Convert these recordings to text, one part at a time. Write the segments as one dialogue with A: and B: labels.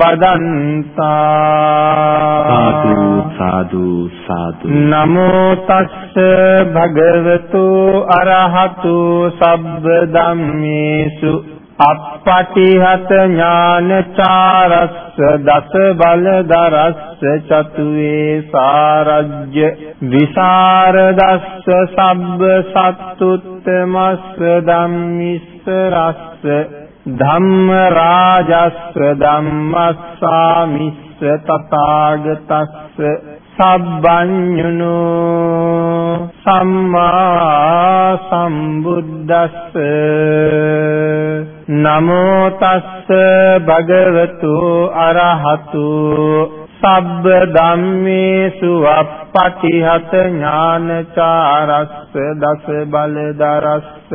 A: බදන්තා සාදු සාදු නමෝ තස්ස භගවතු අරහතු සබ්බ ධම්මේසු අප්පටිහත ඥානචාරස්ස දස බල දරස්ස චතුවේ සාරජ්‍ය විසරදස්ස සබ්බ සත්තුත්තමස්ස ධම්මිස්ස රස්ස ධම්ම රාජස්ත්‍ර ධම්මස්සාමිස්ස තථාගතස්ස සබ්බඤුනෝ සම්මා සම්බුද්දස්ස නමෝ තස්ස භගවතු අරහතු සබ්බ ධම්මේසු අප්පටිහත ඥානචාරස්ස දස බලදරස්ස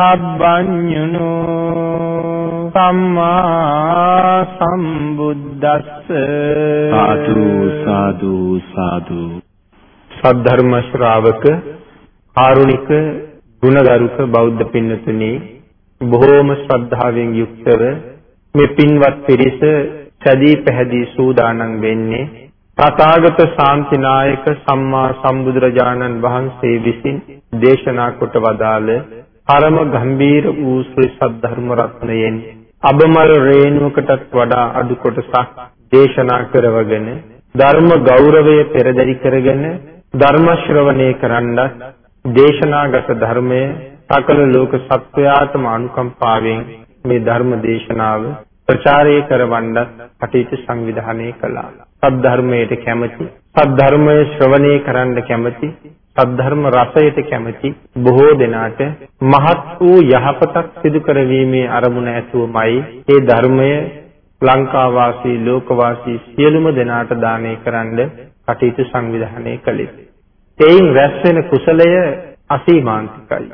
A: සබ්බඤුනෝ සම්මා සම්බුද්දස්ස සාදු සාදු සාදු සද්ධර්ම ශ්‍රාවක ආරුණික ගුණගරුක බෞද්ධ පින්නතුනි බොහෝම ශ්‍රද්ධාවෙන් යුක්තව මේ පින්වත් පිරිස සැදී පැහැදී සූදානම් වෙන්නේ තථාගත ශාන්තිනායක සම්මා සම්බුදුරජාණන් වහන්සේ විසින් දේශනා කොට වදාළ පරම ගම්බීර වූ ශ්‍රී සද්ධර්ම රත්නයෙන් අබමල් රේණුවකටත් වඩා අඩු කොටසක් දේශනා කරවගෙන ධර්ම ගෞරවය පෙරදරි කරගෙන ධර්ම ශ්‍රවණය කරන්නත් දේශනාගත ධර්මය සකල ලෝක සත්වයාටම අනුකම්පාවෙන් මේ ධර්ම දේශනාව ප්‍රචාරය කරවන්නත් කටයුතු සංවිධානය කළා. සද්ධර්මයට කැමති, සද්ධර්මයේ ශ්‍රවණය කරන්න කැමති සද්ධර්ම රසයට කැමති බොහෝ දෙනාට මහත් වූ යහපතක් සිදු කරවීමේ අරමුණ ඇසුවමයි ඒ ධර්මය ලංකා වාසී ලෝක වාසී සියලුම දෙනාට දානය කරන්න කටයුතු සංවිධානය කළේ. තේයින් රැස් වෙන කුසලය අසීමාන්තිකයි.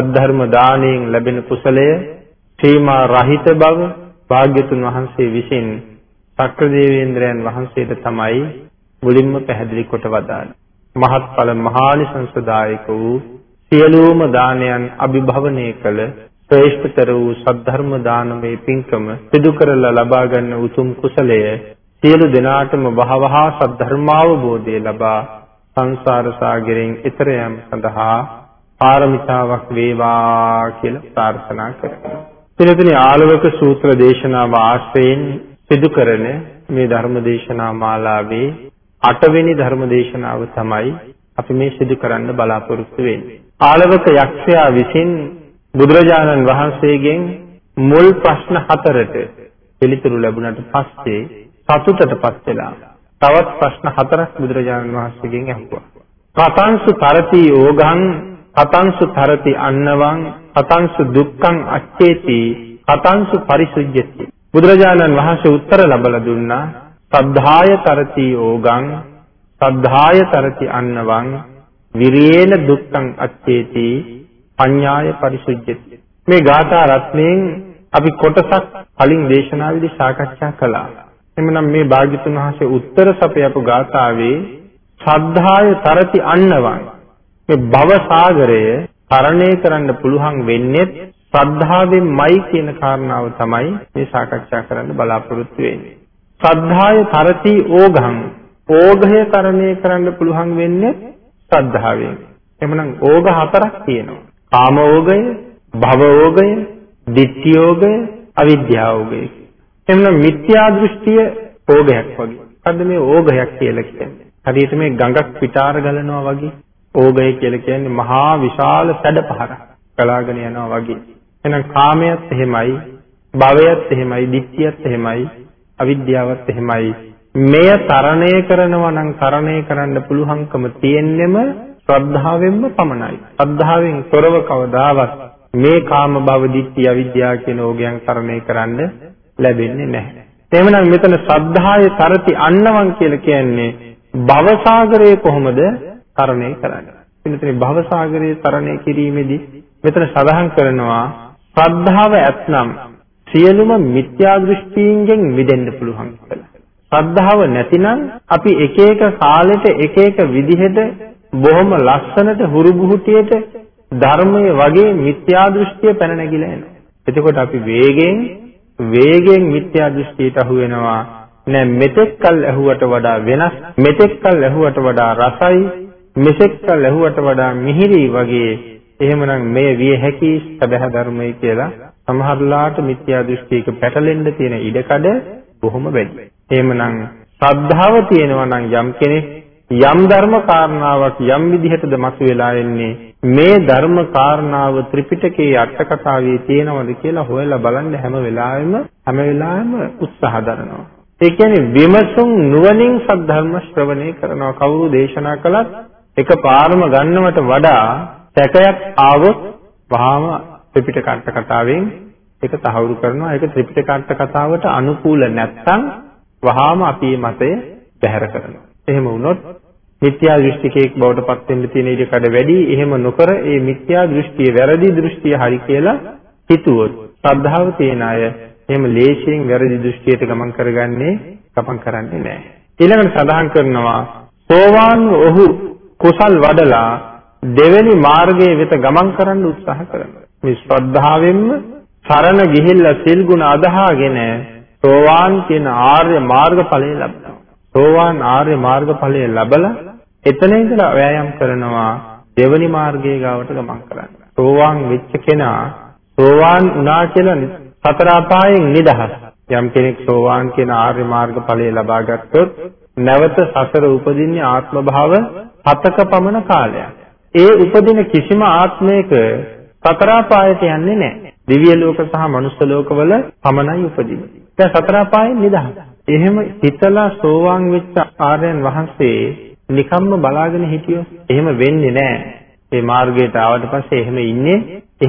A: සද්ධර්ම දාණයෙන් ලැබෙන කුසලය සීමා රහිත බව භාග්‍යතුන් වහන්සේ විසින් සක්‍ර දේවේන්ද්‍රයන් වහන්සේට තමයි මුලින්ම පැහැදිලි කොට වදාළේ. මහත්ඵල මහානිසංසදායක වූ සියලුම දානයන් අභිභවනය කළ ශ්‍රේෂ්ඨතර වූ සද්ධර්ම දානමේ පින්කම සිදු කරලා ලබා ගන්න උතුම් කුසලය සියලු දෙනාටම වහවහා සද්ධර්මාවබෝධය ලබා සංසාර සාගරයෙන් එතර යාම සඳහා පාරමිතාවක් වේවා කියලා ප්‍රාර්ථනා කරනවා. පිළිතුරේ ආලවක සූත්‍ර දේශනාව ආශ්‍රයෙන් සිදු කරන මේ ධර්ම දේශනා මාලාවේ අටවෙනි ධර්ම දේශනාව තමයි අපි මේ සිදු කරන්න බලාපොරොත්තු වෙන්නේ. ආලවක යක්ෂයා විසින් බුදුරජාණන් වහන්සේගෙන් මුල් ප්‍රශ්න හතරට පිළිතුරු ලැබුණට පස්සේ සතුටටපත් වෙලා තවත් ප්‍රශ්න හතරක් බුදුරජාණන් වහන්සේගෙන් අහුවා. කතංසු තරති යෝගං කතංසු තරති අන්නවං කතංසු දුක්ඛං අච්චේති කතංසු පරිසුජ්ජති බුදුරජාණන් වහන්සේ උත්තර ලබලා දුන්නා සද්ධාය තරති ඕගං සද්ධාය තරති අන්නවං විරේණ දුක්ඛං අච්චේති පඤ්ඤාය පරිසුජ්ජති මේ ගාථා රත්ණයෙන් අපි කොටසක් කලින් දේශනාවේදී සාකච්ඡා කළා එමනම් මේ භාග්‍යතුන් වහන්සේ උත්තර සපයපු ගාථාවේ සද්ධාය තරති අන්නවං මේ භව සාගරය තරණය කරන්න පුළුවන් වෙන්නේ ශ්‍රද්ධාවෙන්මයි කියන කාරණාව තමයි මේ සාකච්ඡා කරන්න බලාපොරොත්තු වෙන්නේ සද්ධාය තරති ඕඝං ඕඝය කරණය කරන්න පුළුවන් වෙන්නේ සද්ධාවෙන් එමනම් ඕඝ හතරක් තියෙනවා කාම ඕගය භව ඕගය ditthi ඕගය අවිද්‍යාව ඕගය එමනම් මිත්‍යා දෘෂ්ටිය ඕගයක් වගේ මොකද්ද මේ ඕගයක් කියලා කියන්නේ හරියට මේ ගඟක් පිටාර ගලනවා වගේ ඕගය කියලා කියන්නේ මහා විශාල සැඩ පහරක් ගලාගෙන යනවා වගේ එහෙනම් කාමයේත් එහෙමයි භවයේත් එහෙමයි ditthiyත් එහෙමයි අවිද්‍යාවත් එහෙමයි. මෙය තරණය කරනවා නම් තරණය කරන්න පුළුවන්කම තියෙන්නෙම ශ්‍රද්ධාවෙන්ම පමණයි. ශ්‍රද්ධාවෙන් තොරව කවදාවත් මේ කාම භව දිට්ඨිය අවිද්‍යාව කියන ඕගයන් තරණය කරන්න ලැබෙන්නේ නැහැ. එතෙමනම් මෙතන ශ්‍රද්ධාවේ තරති අන්නවන් කියලා කියන්නේ භවසාගරයේ කොහොමද තරණය කරන්නේ? මෙතන භවසාගරයේ තරණය කිරීමේදී මෙතන සඳහන් කරනවා ශ්‍රද්ධාව ඇත්නම් සියලුම මිත්‍යා දෘෂ්ටීන්ගෙන් මිදෙන්න පුළුවන් කියලා. ශ්‍රද්ධාව නැතිනම් අපි එක එක කාලෙට එක එක විදිහට බොහොම ලස්සනට හුරුබුහුටියට ධර්මයේ වගේ මිත්‍යා දෘෂ්ටිය පැන නැගිලා එනවා. එතකොට අපි වේගෙන් වේගෙන් මිත්‍යා දෘෂ්ටියට අහු වෙනවා. නෑ මෙතෙක්කල් ඇහුවට වඩා වෙනස් මෙතෙක්කල් ඇහුවට වඩා රසයි මෙතෙක්කල් ඇහුවට වඩා මිහිරි වගේ එහෙමනම් මේ විය හැකි සබහ ධර්මයි කියලා සමහරලාට මිත්‍යා දෘෂ්ටියක පැටලෙන්න තියෙන ඉඩකඩ බොහොම වැඩි. එහෙමනම් ශ්‍රද්ධාව තියෙනවා නම් යම් කෙනෙක් යම් ධර්ම කාරණාවක් යම් විදිහටද මතුවලා එන්නේ මේ ධර්ම කාරණාව ත්‍රිපිටකයේ අට කතාවේ තියෙනවද කියලා හොයලා බලන්න හැම වෙලාවෙම හැම වෙලාවෙම උත්සාහ දරනවා. ඒ කියන්නේ විමසුම් නුවණින් සද්ධර්ම ශ්‍රවණය කරනවා කවුරු දේශනා කළත් එක පාරම ගන්නවට වඩා සැකයක් ආවොත් වහාම ත්‍රිපිටකාර්ථ කතාවෙන් ඒක තහවුරු කරනවා. ඒක ත්‍රිපිටකාර්ථ කතාවට අනුකූල නැත්නම් වහාම අපි මේ මතය බැහැර කරනවා. එහෙම වුණොත් මිත්‍යා දෘෂ්ටිකයක් බවට පත් වෙන්න තියෙන ඉඩ කඩ වැඩි. එහෙම නොකර ඒ මිත්‍යා දෘෂ්ටිය වැරදි දෘෂ්ටිය හරි කියලා හිතුවොත් ශ්‍රද්ධාව තියෙන අය එහෙම ලේසියෙන් වැරදි දෘෂ්ටියට ගමන් කරගන්නේ ගමන් කරන්නේ නැහැ. ඊළඟට සඳහන් කරනවා සෝවාන් ඔහු කුසල් වඩලා දෙවෙනි මාර්ගයේ වෙත ගමන් කරන්න උත්සාහ කරනවා. මේ ශ්‍රද්ධාවෙන්ම සරණ ගිහිල්ලා සිල් ගුණ අදහාගෙන සෝවාන් කියන ආර්ය මාර්ගඵලය ලබනවා. සෝවාන් ආර්ය මාර්ගඵලය ලබලා එතන ඉඳලා වෑයම් කරනවා දෙවෙනි මාර්ගයේ ගාවට ගමන් කරන්න. සෝවාන් වෙච්ච කෙනා සෝවාන් වුණා කියලා සතර අපායෙන් නිදහස්. යම් කෙනෙක් සෝවාන් කියන ආර්ය මාර්ගඵලය ලබා ගත්තොත් නැවත සසර උපදින්නේ ආත්ම භාව හතක පමණ කාලයක්. ඒ උපදින කිසිම ආත්මයක සතරපායට යන්නේ නැහැ. දිව්‍ය ලෝක සහ මනුස්ස ලෝකවල පමණයි උපදින්නේ. දැන් සතරපායෙන් නිදහස්. එහෙම හිතලා සෝවාන් වෙච්ච ආර්යයන් වහන්සේ නිකම්ම බලාගෙන හිටියොත් එහෙම වෙන්නේ නැහැ. මේ මාර්ගයට ආවට පස්සේ එහෙම ඉන්නේ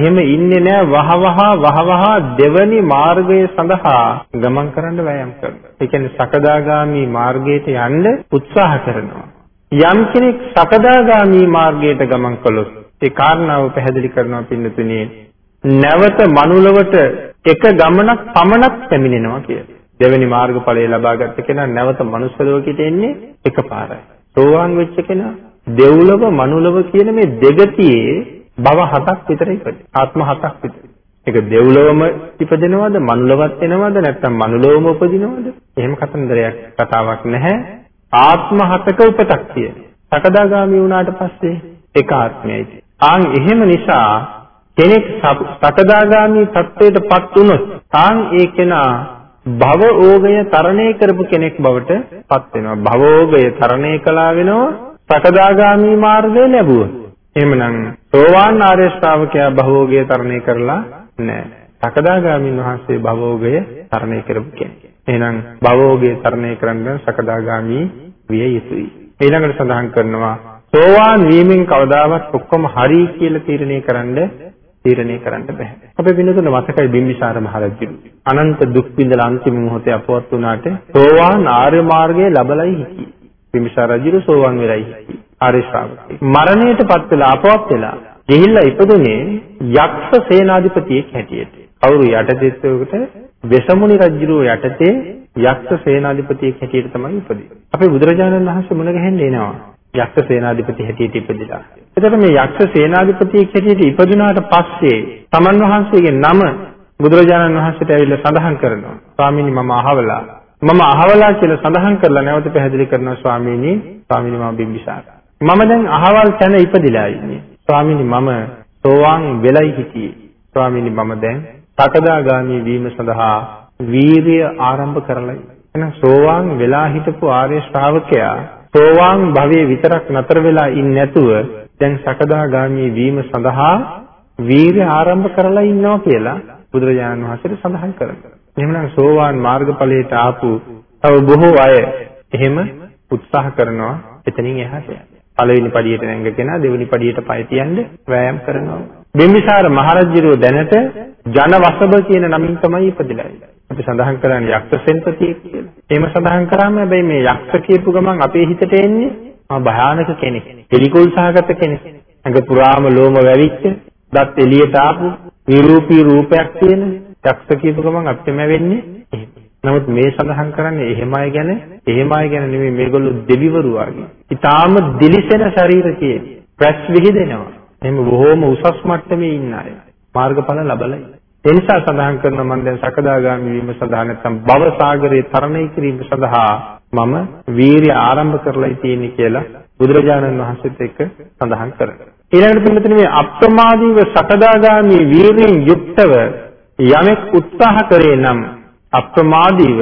A: එහෙම ඉන්නේ නෑ වහවහ වහවහ දෙවනි මාර්ගය සඳහා ගමන් කරන්න වෑයම් කරනවා. ඒ කියන්නේ සකදාගාමි මාර්ගයට යන්න උත්සාහ කරනවා. යම් කෙනෙක් සකදාගාමි මාර්ගයට ගමන් කළොත් ඒ කාරණාව පැහැදිලි කරනවා පින්නතුනේ නැවත මනුලවට එක ගමනක් පමණක් පැමිණෙනවා කියලා. දෙවෙනි මාර්ගඵලය ලබාගත් කෙනා නැවත මනුස්ස ලෝකෙට එන්නේ එකපාරයි. සෝවාන් වෙච්ච කෙනා දෙව්ලොව මනුලොව කියන මේ දෙගතියේ භව හතක් විතර ඉපදෙනවා. ආත්ම හතක් විතර. ඒක දෙව්ලොවම ඉපදෙනවද මනුලොවත් එනවද නැත්නම් මනුලොවම උපදිනවද? එහෙම කතන්දරයක් කතාවක් නැහැ. ආත්ම හතක උපතක් තියෙනවා. සකදාගාමි වුණාට පස්සේ එක ආත්මයයි. ආන් එහෙම නිසා කෙනෙක් සකදාගාමි තත්වයට පත් වුණොත් ආන් ඒ කෙනා භවෝගය තරණය කරපු කෙනෙක් බවට පත් වෙනවා. භවෝගය තරණය කළා වෙනවා සකදාගාමි මාර්ගය ලැබුවා. එහෙමනම් සෝවාන් ආර්ය ශ්‍රාවකයා භවෝගය තරණය කරලා නැහැ. සකදාගාමින් වහන්සේ භවෝගය තරණය කරපු කෙනෙක්. එහෙනම් භවෝගයේ තරණය කරන්න සකදාගාමි විය යුතුයි. ඊළඟට සඳහන් කරනවා සෝවාන් වීමෙන් කවදාවත් ඔක්කොම හරි කියලා තීරණය කරන්න තීරණය කරන්න බෑ. අපේ බින්දුතුන මතකයි බිම්බිසාර මහරජුරු. අනන්ත දුක් විඳලා අන්තිම මොහොතේ අපවත් වුණාට සෝවාන් ආර්ය මාර්ගයේ ලබලයි හිටියේ. බිම්බිසාර රජුරු සෝවාන් වෙලයි හිටියේ. ආර්ය ශ්‍රාවකයෙක්. මරණයටපත් වෙලා අපවත් වෙලා ගිහිල්ලා ඉපදුනේ යක්ෂ සේනාධිපතියෙක් හැටියට. කවුරු යටදෙස්වකට වෙසමුණි රජුරෝ යටතේ යක්ෂ සේනාධිපතියෙක් හැටියට තමයි ඉපදෙන්නේ. අපේ බුදුරජාණන් වහන්සේ මුණ ගැහෙන්න එනවා. යක්ෂ සේනාධිපති හැටියට ඉපදිලා. එතකොට මේ යක්ෂ සේනාධිපතියෙක් හැටියට ඉපදුනාට පස්සේ තමන් වහන්සේගේ නම බුදුරජාණන් වහන්සේට ඇවිල්ලා සඳහන් කරනවා. ස්වාමීනි මම අහවලා. මම අහවලා කියලා සඳහන් කරලා නැවත පැහැදිලි කරනවා ස්වාමීනි. ස්වාමීනි මම බිම්බිසාර. මම දැන් අහවල් තැන ඉපදිලා ඉන්නේ. ස්වාමීනි මම සෝවාන් වෙලයි හිටියේ. ස්වාමීනි මම දැන් සකදාගාමී වීම සඳහා වීරිය ආරම්භ කරලයි. එහෙනම් සෝවාන් වෙලා හිටපු ආර්ය ශ්‍රාවකයා සෝවාන් භවයේ විතරක් නතර වෙලා ඉන්නේ නැතුව දැන් සකදාගාමී වීම සඳහා වීරිය ආරම්භ කරලා ඉන්නවා කියලා බුදුරජාණන් වහන්සේ සඳහන් කරනවා. එහෙමනම් සෝවාන් මාර්ගඵලයට ආපු තව බොහෝ අය එහෙම උත්සාහ කරනවා එතනින් එහාට. පළවෙනි පඩියට නැංගගෙන දෙවෙනි පඩියට පය තියන්න වෑයම් කරනවා. බිම්බිසාර මහරජුරෝ දැනට ජනවසබ කියන නමින් තමයි ඉපදිලා අපි සඳහන් කරන්නේ යක්ෂ සෙන්පතිය කියලා. එහෙම සඳහන් කරාම හැබැයි මේ යක්ෂ කියපු ගමන් අපේ හිතට එන්නේ ආ භයානක කෙනෙක්. පිළිකුල් සහගත කෙනෙක්. ඇඟ පුරාම ලෝම වැවිච්ච, දත් එළියට ආපු, විරූපී රූපයක් තියෙන යක්ෂ කියපු ගමන් අපිටම වෙන්නේ නමුත් මේ සඳහන් කරන්නේ එහෙම අය ගැන, එහෙම අය ගැන නෙමෙයි මේගොල්ලෝ දෙවිවරු වගේ. ඊටාම දිලිසෙන ශරීර කියන්නේ. ප්‍රස් විහිදෙනවා. එහෙම බොහෝම උසස් මට්ටමේ ඉන්න අය මාර්ගඵල ලබලා ඉන්නේ. ඒ නිසා සඳහන් කරනවා මම දැන් සකදාගාමි වීම සඳහා නැත්නම් භව සාගරේ තරණය කිරීම සඳහා මම වීරිය ආරම්භ කරලා තියෙන්නේ කියලා බුදුරජාණන් වහන්සේත් එක්ක සඳහන් කරනවා. ඊළඟට පිළිතුරු මේ අප්‍රමාදීව සකදාගාමි වීරියෙන් යුක්තව යමෙක් උත්සාහ කරේ නම් අප්‍රමාදීව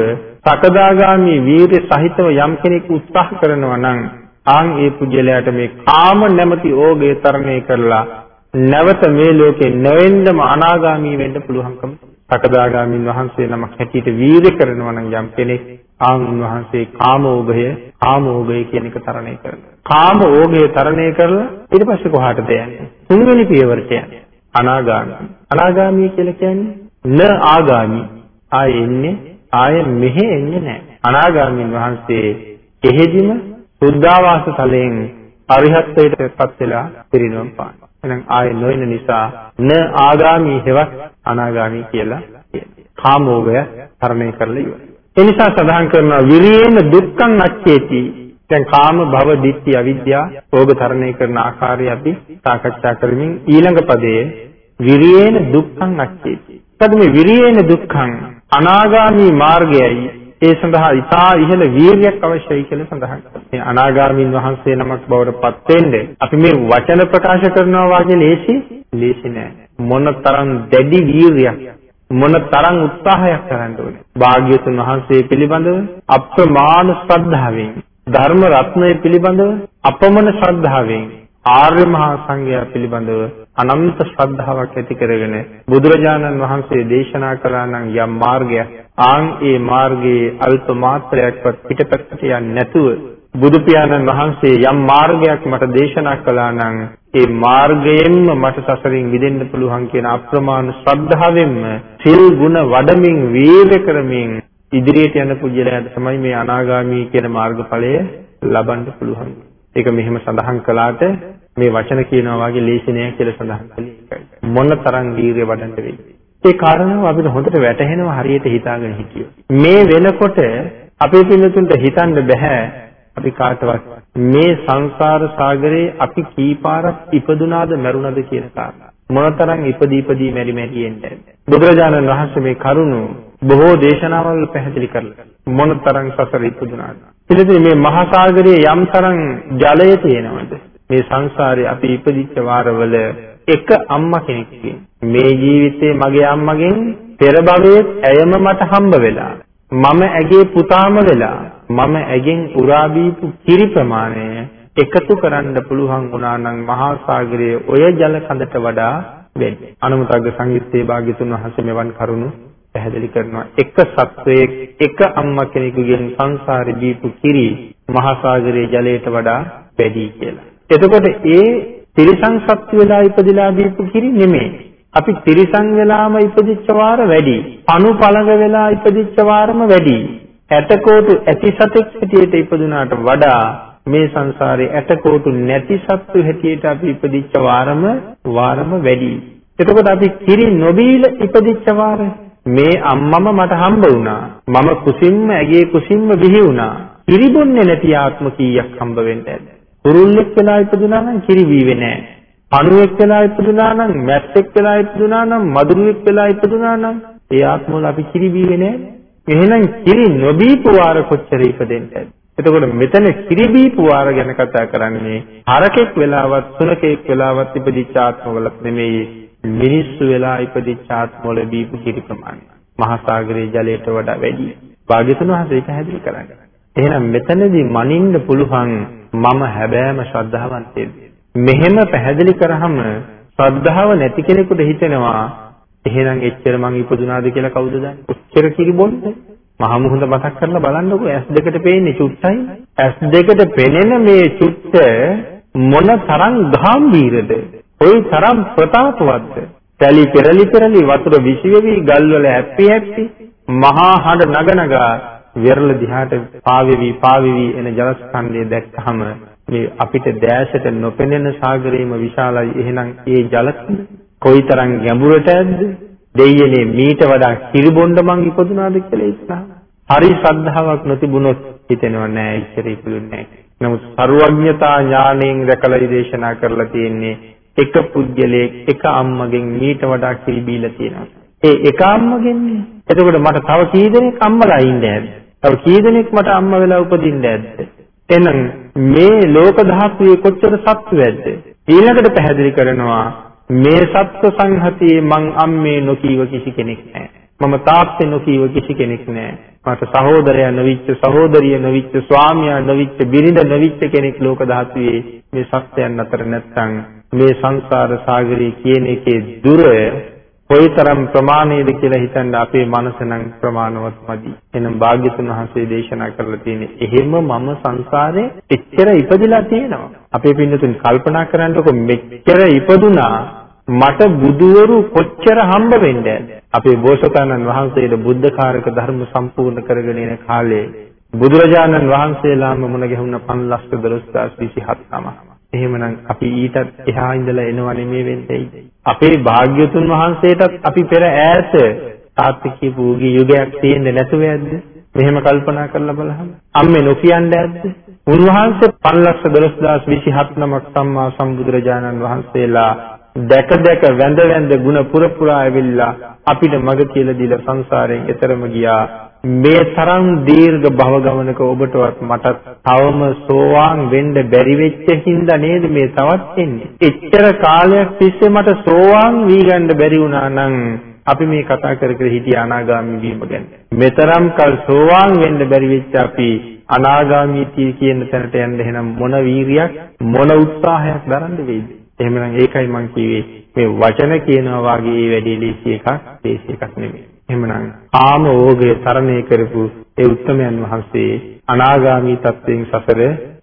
A: සකදාගාමි වීරිය සහිතව යම් කෙනෙක් උත්සාහ කරනවා නම් ආන් ඒ පුජ්‍යලයට මේ කාම නැමැති ඕගේ තරණය කරලා නැවත මේ ලෝකේ නැවෙන්නම අනාගාමී වෙන්න පුළුවන්කම සකදාගාමීන් වහන්සේ නමක් හැටියට වීර කරනවා නම් යම් කෙනෙක් ආන් වහන්සේ කාමෝභය කාමෝභය කියන එක තරණය කරනවා. කාම ඕගේ තරණය කරලා ඊට පස්සේ කොහාටද යන්නේ? තුන්වෙනි පියවරට යන්නේ. අනාගාමී. අනාගාමී කියලා කියන්නේ න ආගාමී. ආයෙ එන්නේ ආයෙ මෙහෙ එන්නේ නැහැ. අනාගාමීන් වහන්සේ එහෙදිම බුද්ධාවාස තලයෙන් අරිහත්ත්වයට පත් වෙලා පිරිනොම් පානවා. එහෙනම් ආයේ නොයන නිසා න ආගාමී හෙවත් අනාගාමී කියලා කියනවා. කාමෝගය තරණය කරලා ඉවරයි. ඒ නිසා සඳහන් කරනවා විරියෙන් දුක්ඛං අච්චේති දැන් කාම භව දිට්ඨි අවිද්‍යා ඕග තරණය කරන ආකාරය අපි සාකච්ඡා කරමින් ඊළඟ පදයේ විරියේන දුක්ඛං අච්චේති. ඊට මේ විරියේන දුක්ඛං අනාගාමී මාර්ගයයි ඒ සඳහා ඉතා ඉහළ වීරියක් අවශ්‍යයි කියලා සඳහන් කරනවා. අනාගාමීන් වහන්සේ නමක් බවට පත් වෙන්නේ අපි මේ වචන ප්‍රකාශ කරනවා වාගේ ලේසි ලේසි නෑ. මොනතරම් දැඩි වීරියක් මොනතරම් උත්සාහයක් කරන්න ඕනේ. භාග්‍යතුන් වහන්සේ පිළිබඳව අප්‍රමාණ ශ්‍රද්ධාවෙන් ධර්ම රත්නය පිළිබඳව අපමණ ශ්‍රද්ධාවෙන් ආර්ය මහා සංඝයා පිළිබඳව අනන්ත ශ්‍රද්ධාවක් ඇති කරගෙන බුදුරජාණන් වහන්සේ දේශනා කළා නම් යම් මාර්ගයක් ආන් ඒ මාර්ගයේ අල්ප මාත්‍රයක්වත් පිටපැත්තට යන්නේ නැතුව බුදු පියාණන් වහන්සේ යම් මාර්ගයක් මට දේශනා කළා නම් ඒ මාර්ගයෙන්ම මට සසරින් මිදෙන්න පුළුවන් කියන අප්‍රමාණ ශ්‍රද්ධාවෙන්ම සිල් ගුණ වඩමින් වීර්ය කරමින් ඉදිරියට යන පුජ්‍යලයට තමයි මේ අනාගාමී කියන මාර්ගඵලය ලබන්න පුළුවන්. ඒක මෙහෙම සඳහන් කළාට මේ වචන කියනවා වගේ ලේසි නෑ කියලා සඳහන් කළේ. මොන තරම් වීර්ය වඩන්න වෙයි. ඒ කාරණාව අපිට හොඳට වැටහෙනවා හරියට හිතාගෙන හිටියොත්. මේ වෙනකොට අපේ පින්නතුන්ට හිතන්න බෑ අපි කාටවත් මේ සංසාර සාගරේ අපි කීපාරක් ඉපදුනාද මැරුණාද කියන කාරණා. මොනතරම් ඉපදීපදී මෙරි මෙරි එන්නේ. බුදුරජාණන් වහන්සේ මේ කරුණ බොහෝ දේශනාවල් පැහැදිලි කරලා මොනතරම් සසර ඉපදුනාද. පිළිතුරේ මේ මහා සාගරයේ යම්තරම් ජලය තියෙනවද? මේ සංසාරේ අපි ඉපදිච්ච වාරවල එක අම්මා කෙනෙක්ගේ මේ ජීවිතේ මගේ අම්මගෙන් පෙර භවයේ ඇයම මට හම්බ වෙලා මම ඇගේ පුතාම වෙලා මම ඇගෙන් උරා බීපු කිරි ප්‍රමාණය එකතු කරන්න පුළුවන් වුණා නම් මහා සාගරයේ ඔය ජල කඳට වඩා වෙන්නේ අනුමතග්ග සංගීතයේ භාග්‍යතුන් වහන්සේ මෙවන් කරුණු පැහැදිලි කරනවා එක සත්වයේ එක අම්මා කෙනෙකුගෙන් සංසාරේ දීපු කිරි මහා සාගරයේ ජලයට වඩා වැඩි කියලා එතකොට ඒ තිරිසන් සත්ත්ව වෙලා ඉපදිලා දීපු කිරි නෙමෙයි. අපි තිරිසන් වෙලාම ඉපදිච්ච වාර වැඩි. අණු පළඟ වෙලා ඉපදිච්ච වාරම වැඩි. ඇටකෝටු ඇති සතෙක් හැටියට ඉපදුනාට වඩා මේ සංසාරේ ඇටකෝටු නැති සත්තු හැටියට අපි ඉපදිච්ච වාරම වාරම වැඩි. එතකොට අපි කිරි නොබීල ඉපදිච්ච වාරේ මේ අම්මම මට හම්බ වුණා. මම කුසින්ම ඇගේ කුසින්ම බිහි වුණා. ඉරිබොන්නේ නැති ආත්ම කීයක් හම්බ වෙන්නේ කුරුල්ලෙක් වෙලා ඉපදුනා නම් කිරි බීවේ නැහැ. පණුවෙක් වෙලා ඉපදුනා නම් මැස්සෙක් වෙලා ඉපදුනා නම් මදුරුවෙක් වෙලා ඉපදුනා නම් ඒ ආත්මවල අපි කිරි බීවේ නැහැ. එහෙනම් කිරි නොබීපු වාර කොච්චර ඉපදෙන්නද? එතකොට මෙතන කිරි බීපු වාර ගැන කතා කරන්නේ හරකෙක් වෙලාවත් සුනකෙක් වෙලාවත් ඉපදිච්ච ආත්මවලත් නෙමෙයි මිනිස්සු වෙලා ඉපදිච්ච ආත්මවල බීපු කිරි ප්‍රමාණය. මහා සාගරයේ ජලයට වඩා වැඩි. භාග්‍යතුන් වහන්සේ පැහැදිලි කරන්නේ. එහෙනම් මෙතනදී මනින්න පුළුවන් මම හැබෑම ශ්‍රද්ධාවන්තයෙක්. මෙහෙම පැහැදිලි කරාම ශ්‍රද්ධාව නැති කෙනෙකුට හිතෙනවා එහෙනම් එච්චර මං ඉපදුනාද කියලා කවුද දන්නේ? ඔච්චර කිරි බොන්නද? මහා මුහුද මතක් කරලා බලන්නකෝ ඇස් දෙකට පේන්නේ චුට්ටයි. ඇස් දෙකට පෙනෙන මේ චුට්ට මොන තරම් ගැඹීරද? කොයි තරම් ප්‍රතාපවත්ද? තැලි පෙරලි පෙරලි වතුර විසියවි ගල්වල හැප්පි හැප්පි මහා හඬ නගනගා විරල දිහාට පාවෙවි පාවෙවි එන ජලස්කන්ධය දැක්කහම මේ අපිට දැසට නොපෙනෙන සාගරේම විශාලයි එහෙනම් ඒ ජල කොයිතරම් ගැඹුරට ඇද්ද දෙයියනේ මීට වඩා කිරිබොණ්ඩ මං ඉපදුනාද කියලා ඉස්සහා හරි ශ්‍රද්ධාවක් නොතිබුණොත් හිතෙනව නෑ ඉස්සරේ ඉපදුන්නේ නෑ නමුත් ਸਰුවඥතා ඥාණයෙන් දැකලා දේශනා කරලා තියෙන්නේ එක පුද්ගලයෙක් එක අම්මගෙන් මීට වඩා කිරි බීලා තියෙනවා ඒ එක අම්මගෙන්නේ එතකොට මට තව කී දෙනෙක් අම්මලා ඉන්නේ තව කී දෙනෙක් මට අම්මා වෙලා උපදින්න ඇද්ද? එහෙනම් මේ ලෝක ධාතුවේ කොච්චර සත්වයක්ද? ඊළඟට පැහැදිලි කරනවා මේ සත්ව සංහතියේ මං අම්මේ නොකීව කිසි කෙනෙක් නැහැ. මම තාත්තේ නොකීව කිසි කෙනෙක් නැහැ. මට සහෝදරයා නොවිච්ච සහෝදරිය නොවිච්ච ස්වාමියා නොවිච්ච බිරිඳ නොවිච්ච කෙනෙක් ලෝක ධාතුවේ මේ සත්‍යයන් අතර නැත්නම් මේ සංසාර සාගරය කියන එකේ දුර කොයිතරම් ප්‍රමාණයේද කියලා හිතන්න අපේ මනස නම් ප්‍රමාණවත් මදි. එහෙනම් භාග්‍යතුන් වහන්සේ දේශනා කරලා තියෙන්නේ එහෙම මම සංසාරේ එච්චර ඉපදිලා තියෙනවා. අපේ පින්නතුන් කල්පනා කරන්නකො මෙච්චර ඉපදුනා මට බුදුවරු කොච්චර හම්බ වෙන්නේ. අපේ බෝසතාණන් වහන්සේට බුද්ධකාරක ධර්ම සම්පූර්ණ කරගෙන යන කාලේ බුදුරජාණන් වහන්සේලාම මුණ ගැහුණ 512027 නම. එහෙමනම් අපි ඊටත් එහා ඉඳලා එනව නෙමෙයි වෙන්නේ. අපේ භාග්‍යතුන් වහන්සේටත් අපි පෙර ඈත තාත්ති කියපු ඌගේ යුගයක් තියෙන්නේ නැතුව ඇද්ද? මෙහෙම කල්පනා කරලා බලහම. අම්මේ නොකියන්න ඇද්ද? උන්වහන්සේ 512027 නමක් සම්මා සම්බුදුරජාණන් වහන්සේලා දැක දැක වැඳ වැඳ ಗುಣ පුර පුරා ඇවිල්ලා අපිට මග කියලා දීලා සංසාරයෙන් එතරම් ගියා මේ තරම් දීර්ඝ භව ගමනක ඔබටවත් මටත් තවම සෝවාන් වෙන්න බැරි වෙච්ච හින්දා නේද මේ තවත් එන්නේ. එච්චර කාලයක් තිස්සේ මට සෝවාන් වී ගන්න බැරි වුණා නම් අපි මේ කතා කර කර හිටිය අනාගාමී වීම ගැන. මෙතරම් කල් සෝවාන් වෙන්න බැරි වෙච්ච අපි අනාගාමීතිය කියන තැනට යන්න එහෙනම් මොන වීරියක් මොන උත්සාහයක් දරන්න වෙයිද? එහෙමනම් ඒකයි මම කිව්වේ මේ වචන කියනවා වගේ වැඩි ලීසි එකක් ලීසි එකක් නෙමෙයි. එහෙමනම් කාම ඕගය තරණය කරපු ඒ උත්තමයන් වහන්සේ අනාගාමී තත්වයෙන් සසර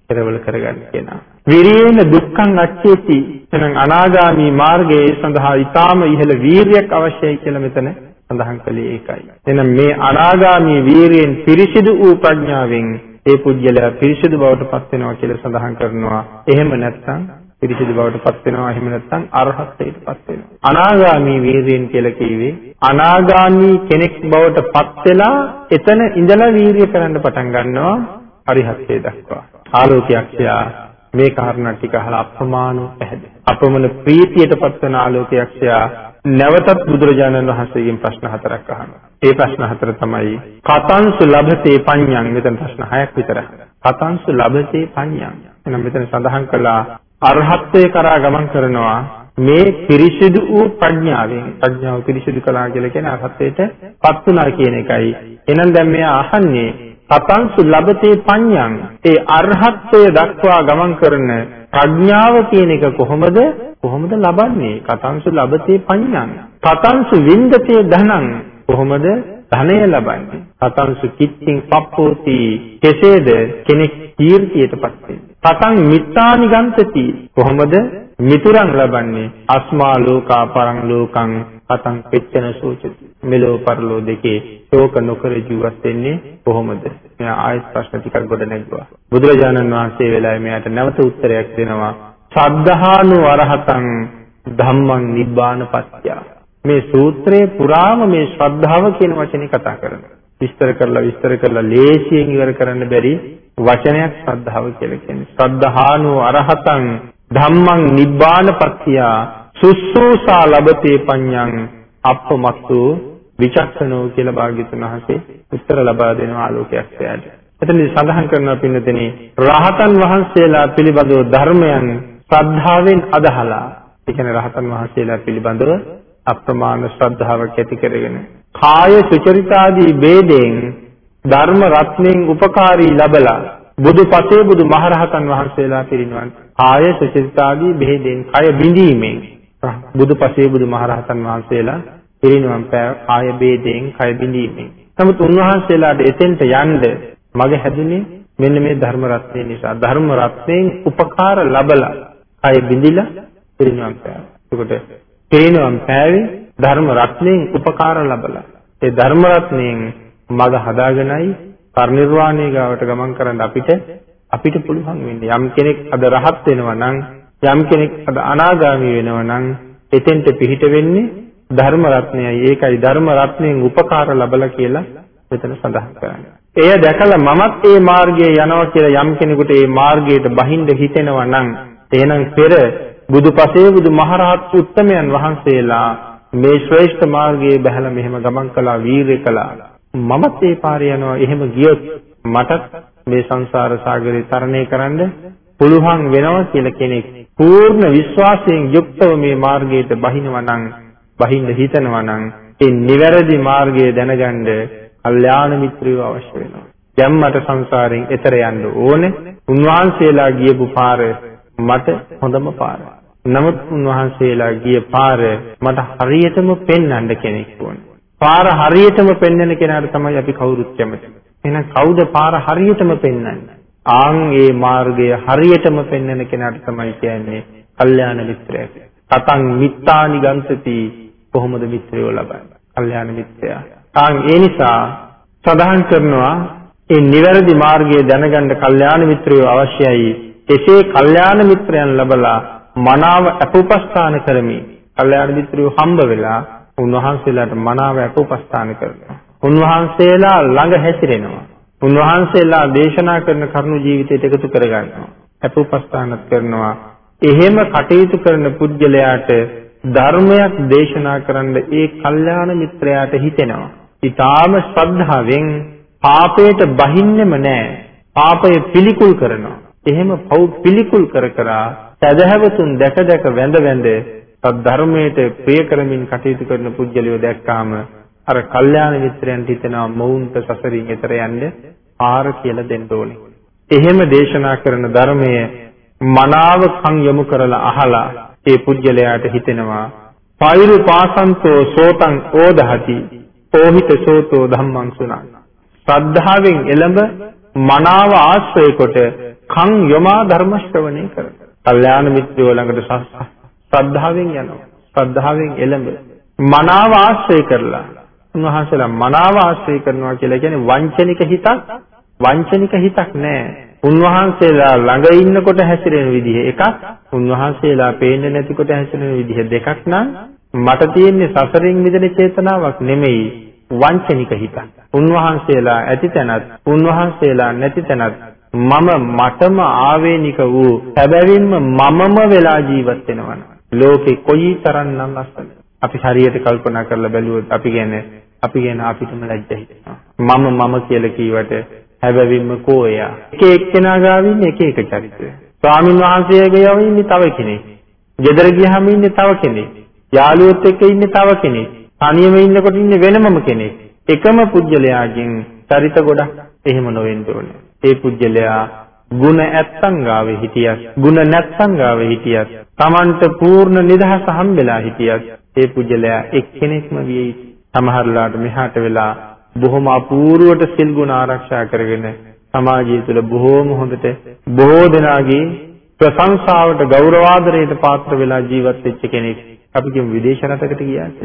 A: කෙරවල කරගන්න කියනවා. විරියේන දුක්ඛං අච්චේති එනම් අනාගාමී මාර්ගයේ සඳහා ඊටාම ඉහළ වීරියක් අවශ්‍යයි කියලා මෙතන සඳහන් කළේ ඒකයි. එහෙනම් මේ අනාගාමී වීරියෙන් පිරිසිදු වූ ප්‍රඥාවෙන් ඒ පුජ්‍යලයා පිරිසිදු බවට පත් වෙනවා කියලා සඳහන් කරනවා. එහෙම නැත්නම් පිරිසිදු බවට පත් වෙනවා එහෙම නැත්නම් අරහත්ත්වයට පත් වෙනවා අනාගාමී වීරයෙන් කියලා කියවේ අනාගාමී කෙනෙක් බවට පත් වෙලා එතන ඉඳලා වීරිය කරන්න පටන් ගන්නවා අරිහත්ත්වයට දක්වා ආලෝකයක් මේ කාරණා ටික අහලා අප්‍රමාණව පැහැදේ අපමණ ප්‍රීතියට පත්වන ආලෝකයක් නැවතත් බුදුරජාණන් වහන්සේගෙන් ප්‍රශ්න හතරක් අහනවා. ඒ ප්‍රශ්න හතර තමයි කතංසු ලබතේ පඤ්ඤං මෙතන ප්‍රශ්න හයක් විතරයි. කතංසු ලබතේ පඤ්ඤං. එහෙනම් මෙතන සඳහන් කළා අරහත්ත්වයේ කරා ගමන් කරනවා මේ පිරිසිදු වූ ප්‍රඥාවෙන් ප්‍රඥාව පිරිසිදු කළා කියලා කියන අරහත්ත්වයට පත් වුණා කියන එකයි. එහෙනම් දැන් මෙයා අහන්නේ පතංසු ලබතේ පඤ්ඤං ඒ අරහත්ත්වය දක්වා ගමන් කරන ප්‍රඥාව කියන එක කොහොමද කොහොමද ලබන්නේ කතංසු ලබතේ පඤ්ඤං කතංසු වින්දතේ ධනං කොහොමද ධනය ලබන්නේ කතංසු කිත්තිං පප්පෝති කෙසේද කෙනෙක් කීර්තියටපත් වෙන්නේ පතං මිත්තානි ගන්තති. කොහොමද? මිතුරන් ලබන්නේ අස්මා ලෝකා පරං ලෝකං පතං පෙච්චන සෝචති. මෙලෝ පරලෝ දෙකේ ශෝක නොකර ජීවත් වෙන්නේ කොහොමද? මෙයා ආයත් ප්‍රශ්න ටිකක් ගොඩ නැගුවා. බුදුරජාණන් වහන්සේ වෙලාවේ මෙයාට නැවත උත්තරයක් දෙනවා. සද්ධානු අරහතං ධම්මං නිබ්බාන පත්‍යා. මේ සූත්‍රයේ පුරාම මේ ශ්‍රද්ධාව කියන වචනේ කතා කරනවා. විස්තර කරලා විස්තර කරලා ලේසියෙන් ඉවර කරන්න බැරි වචනයක් ශ්‍රද්ධාව කියලා කියන්නේ. ශ්‍රද්ධානෝ අරහතං ධම්මං නිබ්බානපත්තියා සුස්සූසා ලබතේ පඤ්ඤං අප්පමත්තු විචක්ෂණෝ කියලා භාග්‍යතුන් වහන්සේ උත්තර ලබා දෙන ආලෝකයක් එයාට. එතනදී සඳහන් කරනවා පින්නතනේ රහතන් වහන්සේලා පිළිබඳව ධර්මයන් ශ්‍රද්ධාවෙන් අදහලා ඒ කියන්නේ රහතන් වහන්සේලා පිළිබඳව අප්‍රමාණ ශ්‍රද්ධාවක් ඇති කරගෙන කාය සුචරිතාදී ભેදයෙන් ධර්ම රත්ණයෙන් උපකාරී ලබලා බුදු පසේ බුදු මහරහතන් වහන්සේලා පිරිනවන් කාය සුචරිතාදී ભેදයෙන් කය බිඳීමෙන් බුදු පසේ බුදු මහරහතන් වහන්සේලා පිරිනවන් කාය ભેදයෙන් කය බිඳීමෙන් නමුත් උන්වහන්සේලාට එතෙන්ට යන්න මග හැදුනේ මෙන්න මේ ධර්ම රත්නය නිසා ධර්ම රත්නයෙන් උපකාර ලබලා කය බිඳිලා පිරිනවන් පෑවා. එතකොට පිරිනවන් පෑවේ ධර්ම රත්නයෙන් උපකාර ලැබලා ඒ ධර්ම රත්නයෙන් මඟ හදාගෙනයි පරිනිර්වාණය ගාවට ගමන් කරන්න අපිට අපිට පුළුවන් වෙන්නේ යම් කෙනෙක් අද රහත් වෙනවා නම් යම් කෙනෙක් අද අනාගාමී වෙනවා නම් එතෙන්ට පිහිට වෙන්නේ ධර්ම රත්නයයි ඒකයි ධර්ම රත්නයෙන් උපකාර ලැබලා කියලා මෙතන සඳහන් කරන්නේ. එය දැකලා මමත් මේ මාර්ගයේ යනවා කියලා යම් කෙනෙකුට මේ මාර්ගයට බහිඳ හිතෙනවා නම් තේනම් පෙර බුදුපසේ බුදු මහරහත් උත්තමයන් වහන්සේලා මේ ශ්‍රේෂ්ඨ මාර්ගයේ බැහැලා මෙහෙම ගමන් කළා වීරය කළා. මමත් ඒ පාරේ යනවා. එහෙම ගියොත් මටත් මේ සංසාර සාගරේ තරණය කරන්න පුළුවන් වෙනවා කියලා කෙනෙක් පූර්ණ විශ්වාසයෙන් යුක්තව මේ මාර්ගයට බහිනවා නම් බහින්න හිතනවා නම් ඒ නිවැරදි මාර්ගය දැනගන්න කල්යාණ මිත්‍රයෝ අවශ්‍ය වෙනවා. දැන් මට සංසාරයෙන් එතර යන්න ඕනේ. උන්වහන්සේලා ගියපු පාර මට හොඳම පාරයි. නමුත් උන්වහන්සේලා ගිය පාර මට හරියටම පෙන්වන්න කෙනෙක් ඕන. පාර හරියටම පෙන්වන කෙනාට තමයි අපි කවුරුත් කැමති. එහෙනම් කවුද පාර හරියටම පෙන්වන්නේ? ආන් ඒ මාර්ගය හරියටම පෙන්වන කෙනාට තමයි කියන්නේ කල්යාණ මිත්‍රයෙක්. තතං මිත්තානි ගන්සති කොහොමද මිත්‍රයෝ ලබන්නේ? කල්යාණ මිත්‍රයා. ආන් ඒ නිසා සඳහන් කරනවා ඒ නිවැරදි මාර්ගය දැනගන්න කල්යාණ මිත්‍රයෝ අවශ්‍යයි. එසේ කල්යාණ මිත්‍රයන් ලබලා මනාව අපෝපස්ථාන කරමි. කල්යාණ මිත්‍රයෝ හම්බ වෙලා උන්වහන්සේලාට මනාව අපෝපස්ථාන කරනවා. උන්වහන්සේලා ළඟ හැසිරෙනවා. උන්වහන්සේලා දේශනා කරන කරුණු ජීවිතයට එකතු කරගන්නවා. අපෝපස්ථානත් කරනවා. එහෙම කටයුතු කරන පුද්ගලයාට ධර්මයක් දේශනා කරන්න ඒ කල්යාණ මිත්‍රයාට හිතෙනවා. ඊටාම ශ්‍රද්ධාවෙන් පාපයට බහින්නෙම නැහැ. පාපය පිළිකුල් කරනවා. එහෙම පව් පිළිකුල් කර කර සදහැවතුන් දැක දැක වැඳ වැඳ ධර්මයට ප්‍රිය කරමින් කටයුතු කරන පුජ්‍යලියෝ දැක්කාම අර කල්යාණ මිත්‍රයන්ට හිතෙනවා මොවුන්ට සසරින් එතර යන්න පාර කියලා දෙන්න ඕනේ. එහෙම දේශනා කරන ධර්මය මනාව කන් යොමු කරලා අහලා ඒ පුජ්‍යලයාට හිතෙනවා පෛරු පාසන්තෝ සෝතං ඕදහති ඕහිත සෝතෝ ධම්මං සුණං ශ්‍රද්ධාවෙන් එළඹ මනාව ආශ්‍රය කොට කන් යොමා ධර්ම ශ්‍රවණය කරත කල්යාණ මිත්‍රයෝ ළඟට ශ්‍රද්ධාවෙන් යනවා. ශ්‍රද්ධාවෙන් එළඹ මනාව ආශ්‍රය කරලා උන්වහන්සේලා මනාව ආශ්‍රය කරනවා කියලා කියන්නේ වංචනික හිතක් වංචනික හිතක් නෑ. උන්වහන්සේලා ළඟ ඉන්නකොට හැසිරෙන විදිහ එකක් උන්වහන්සේලා පේන්නේ නැතිකොට හැසිරෙන විදිහ දෙකක් නම් මට තියෙන්නේ සසරින් මිදෙන චේතනාවක් නෙමෙයි වංචනික හිතක්. උන්වහන්සේලා ඇති තැනත් උන්වහන්සේලා නැති තැනත් මම මටම ආවේනික වූ සැබවින්ම මමම වෙලා ජීවත් වෙනවන ලෝකේ කොයි තරම්නම් අසල අපි හරියට කල්පනා කරලා බැලුවොත් අපි කියන්නේ අපි කියන අපිටම ලැජ්ජ හිතෙනවා මම මම කියලා කීවට හැබැවින්ම කෝයා එක එක්කෙනා ගාවින් එක එක චරිතය ස්වාමින් වහන්සේගේ යව ඉන්නේ තව කෙනෙක් ගෙදර ගියහම ඉන්නේ තව කෙනෙක් යාළුවොත් එක්ක ඉන්නේ තව කෙනෙක් තනියම ඉන්නකොට ඉන්නේ වෙනමම කෙනෙක් එකම පුජ්‍යලයාගෙන් චරිත ගොඩක් එහෙම නොවෙන්න ඕනේ ඒ පුජ්‍යලයා ಗುಣ ඇත්තන් ගාවේ හිටියත් ಗುಣ නැත්තන් ගාවේ හිටියත් Tamanට පූර්ණ නිදහස හම්බෙලා හිටියත් ඒ පුජ්‍යලයා එක්කෙනෙක්ම විය යුතුයි. සමහරලාට මෙහාට වෙලා බොහොම අපූර්වට සිල් ගුණ ආරක්ෂා කරගෙන සමාජය තුළ බොහෝම හොඳට බොහෝ දෙනාගේ ප්‍රශංසාවට ගෞරවාදරයට පාත්‍ර වෙලා ජීවත් වෙච්ච කෙනෙක් අපි කියමු විදේශ රටකට ගියාට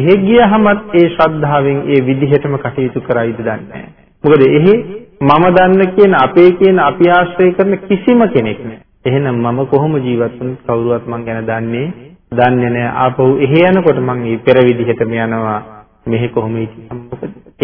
A: එහෙ ගියහමත් ඒ ශ්‍රද්ධාවෙන් ඒ විදිහටම කටයුතු කරයිද දන්නේ නැහැ. මොකද එහෙ මම දන්න කියන අපේ කියන අපි ආශ්‍රය කරන කිසිම කෙනෙක් නැහැ. එහෙනම් මම කොහොම ජීවත් වුණත් කවුරුවත් මං ගැන දන්නේ දන්නේ නැහැ. ආපහු එහෙ යනකොට මං මේ පෙර විදිහටම යනවා. මෙහෙ කොහොම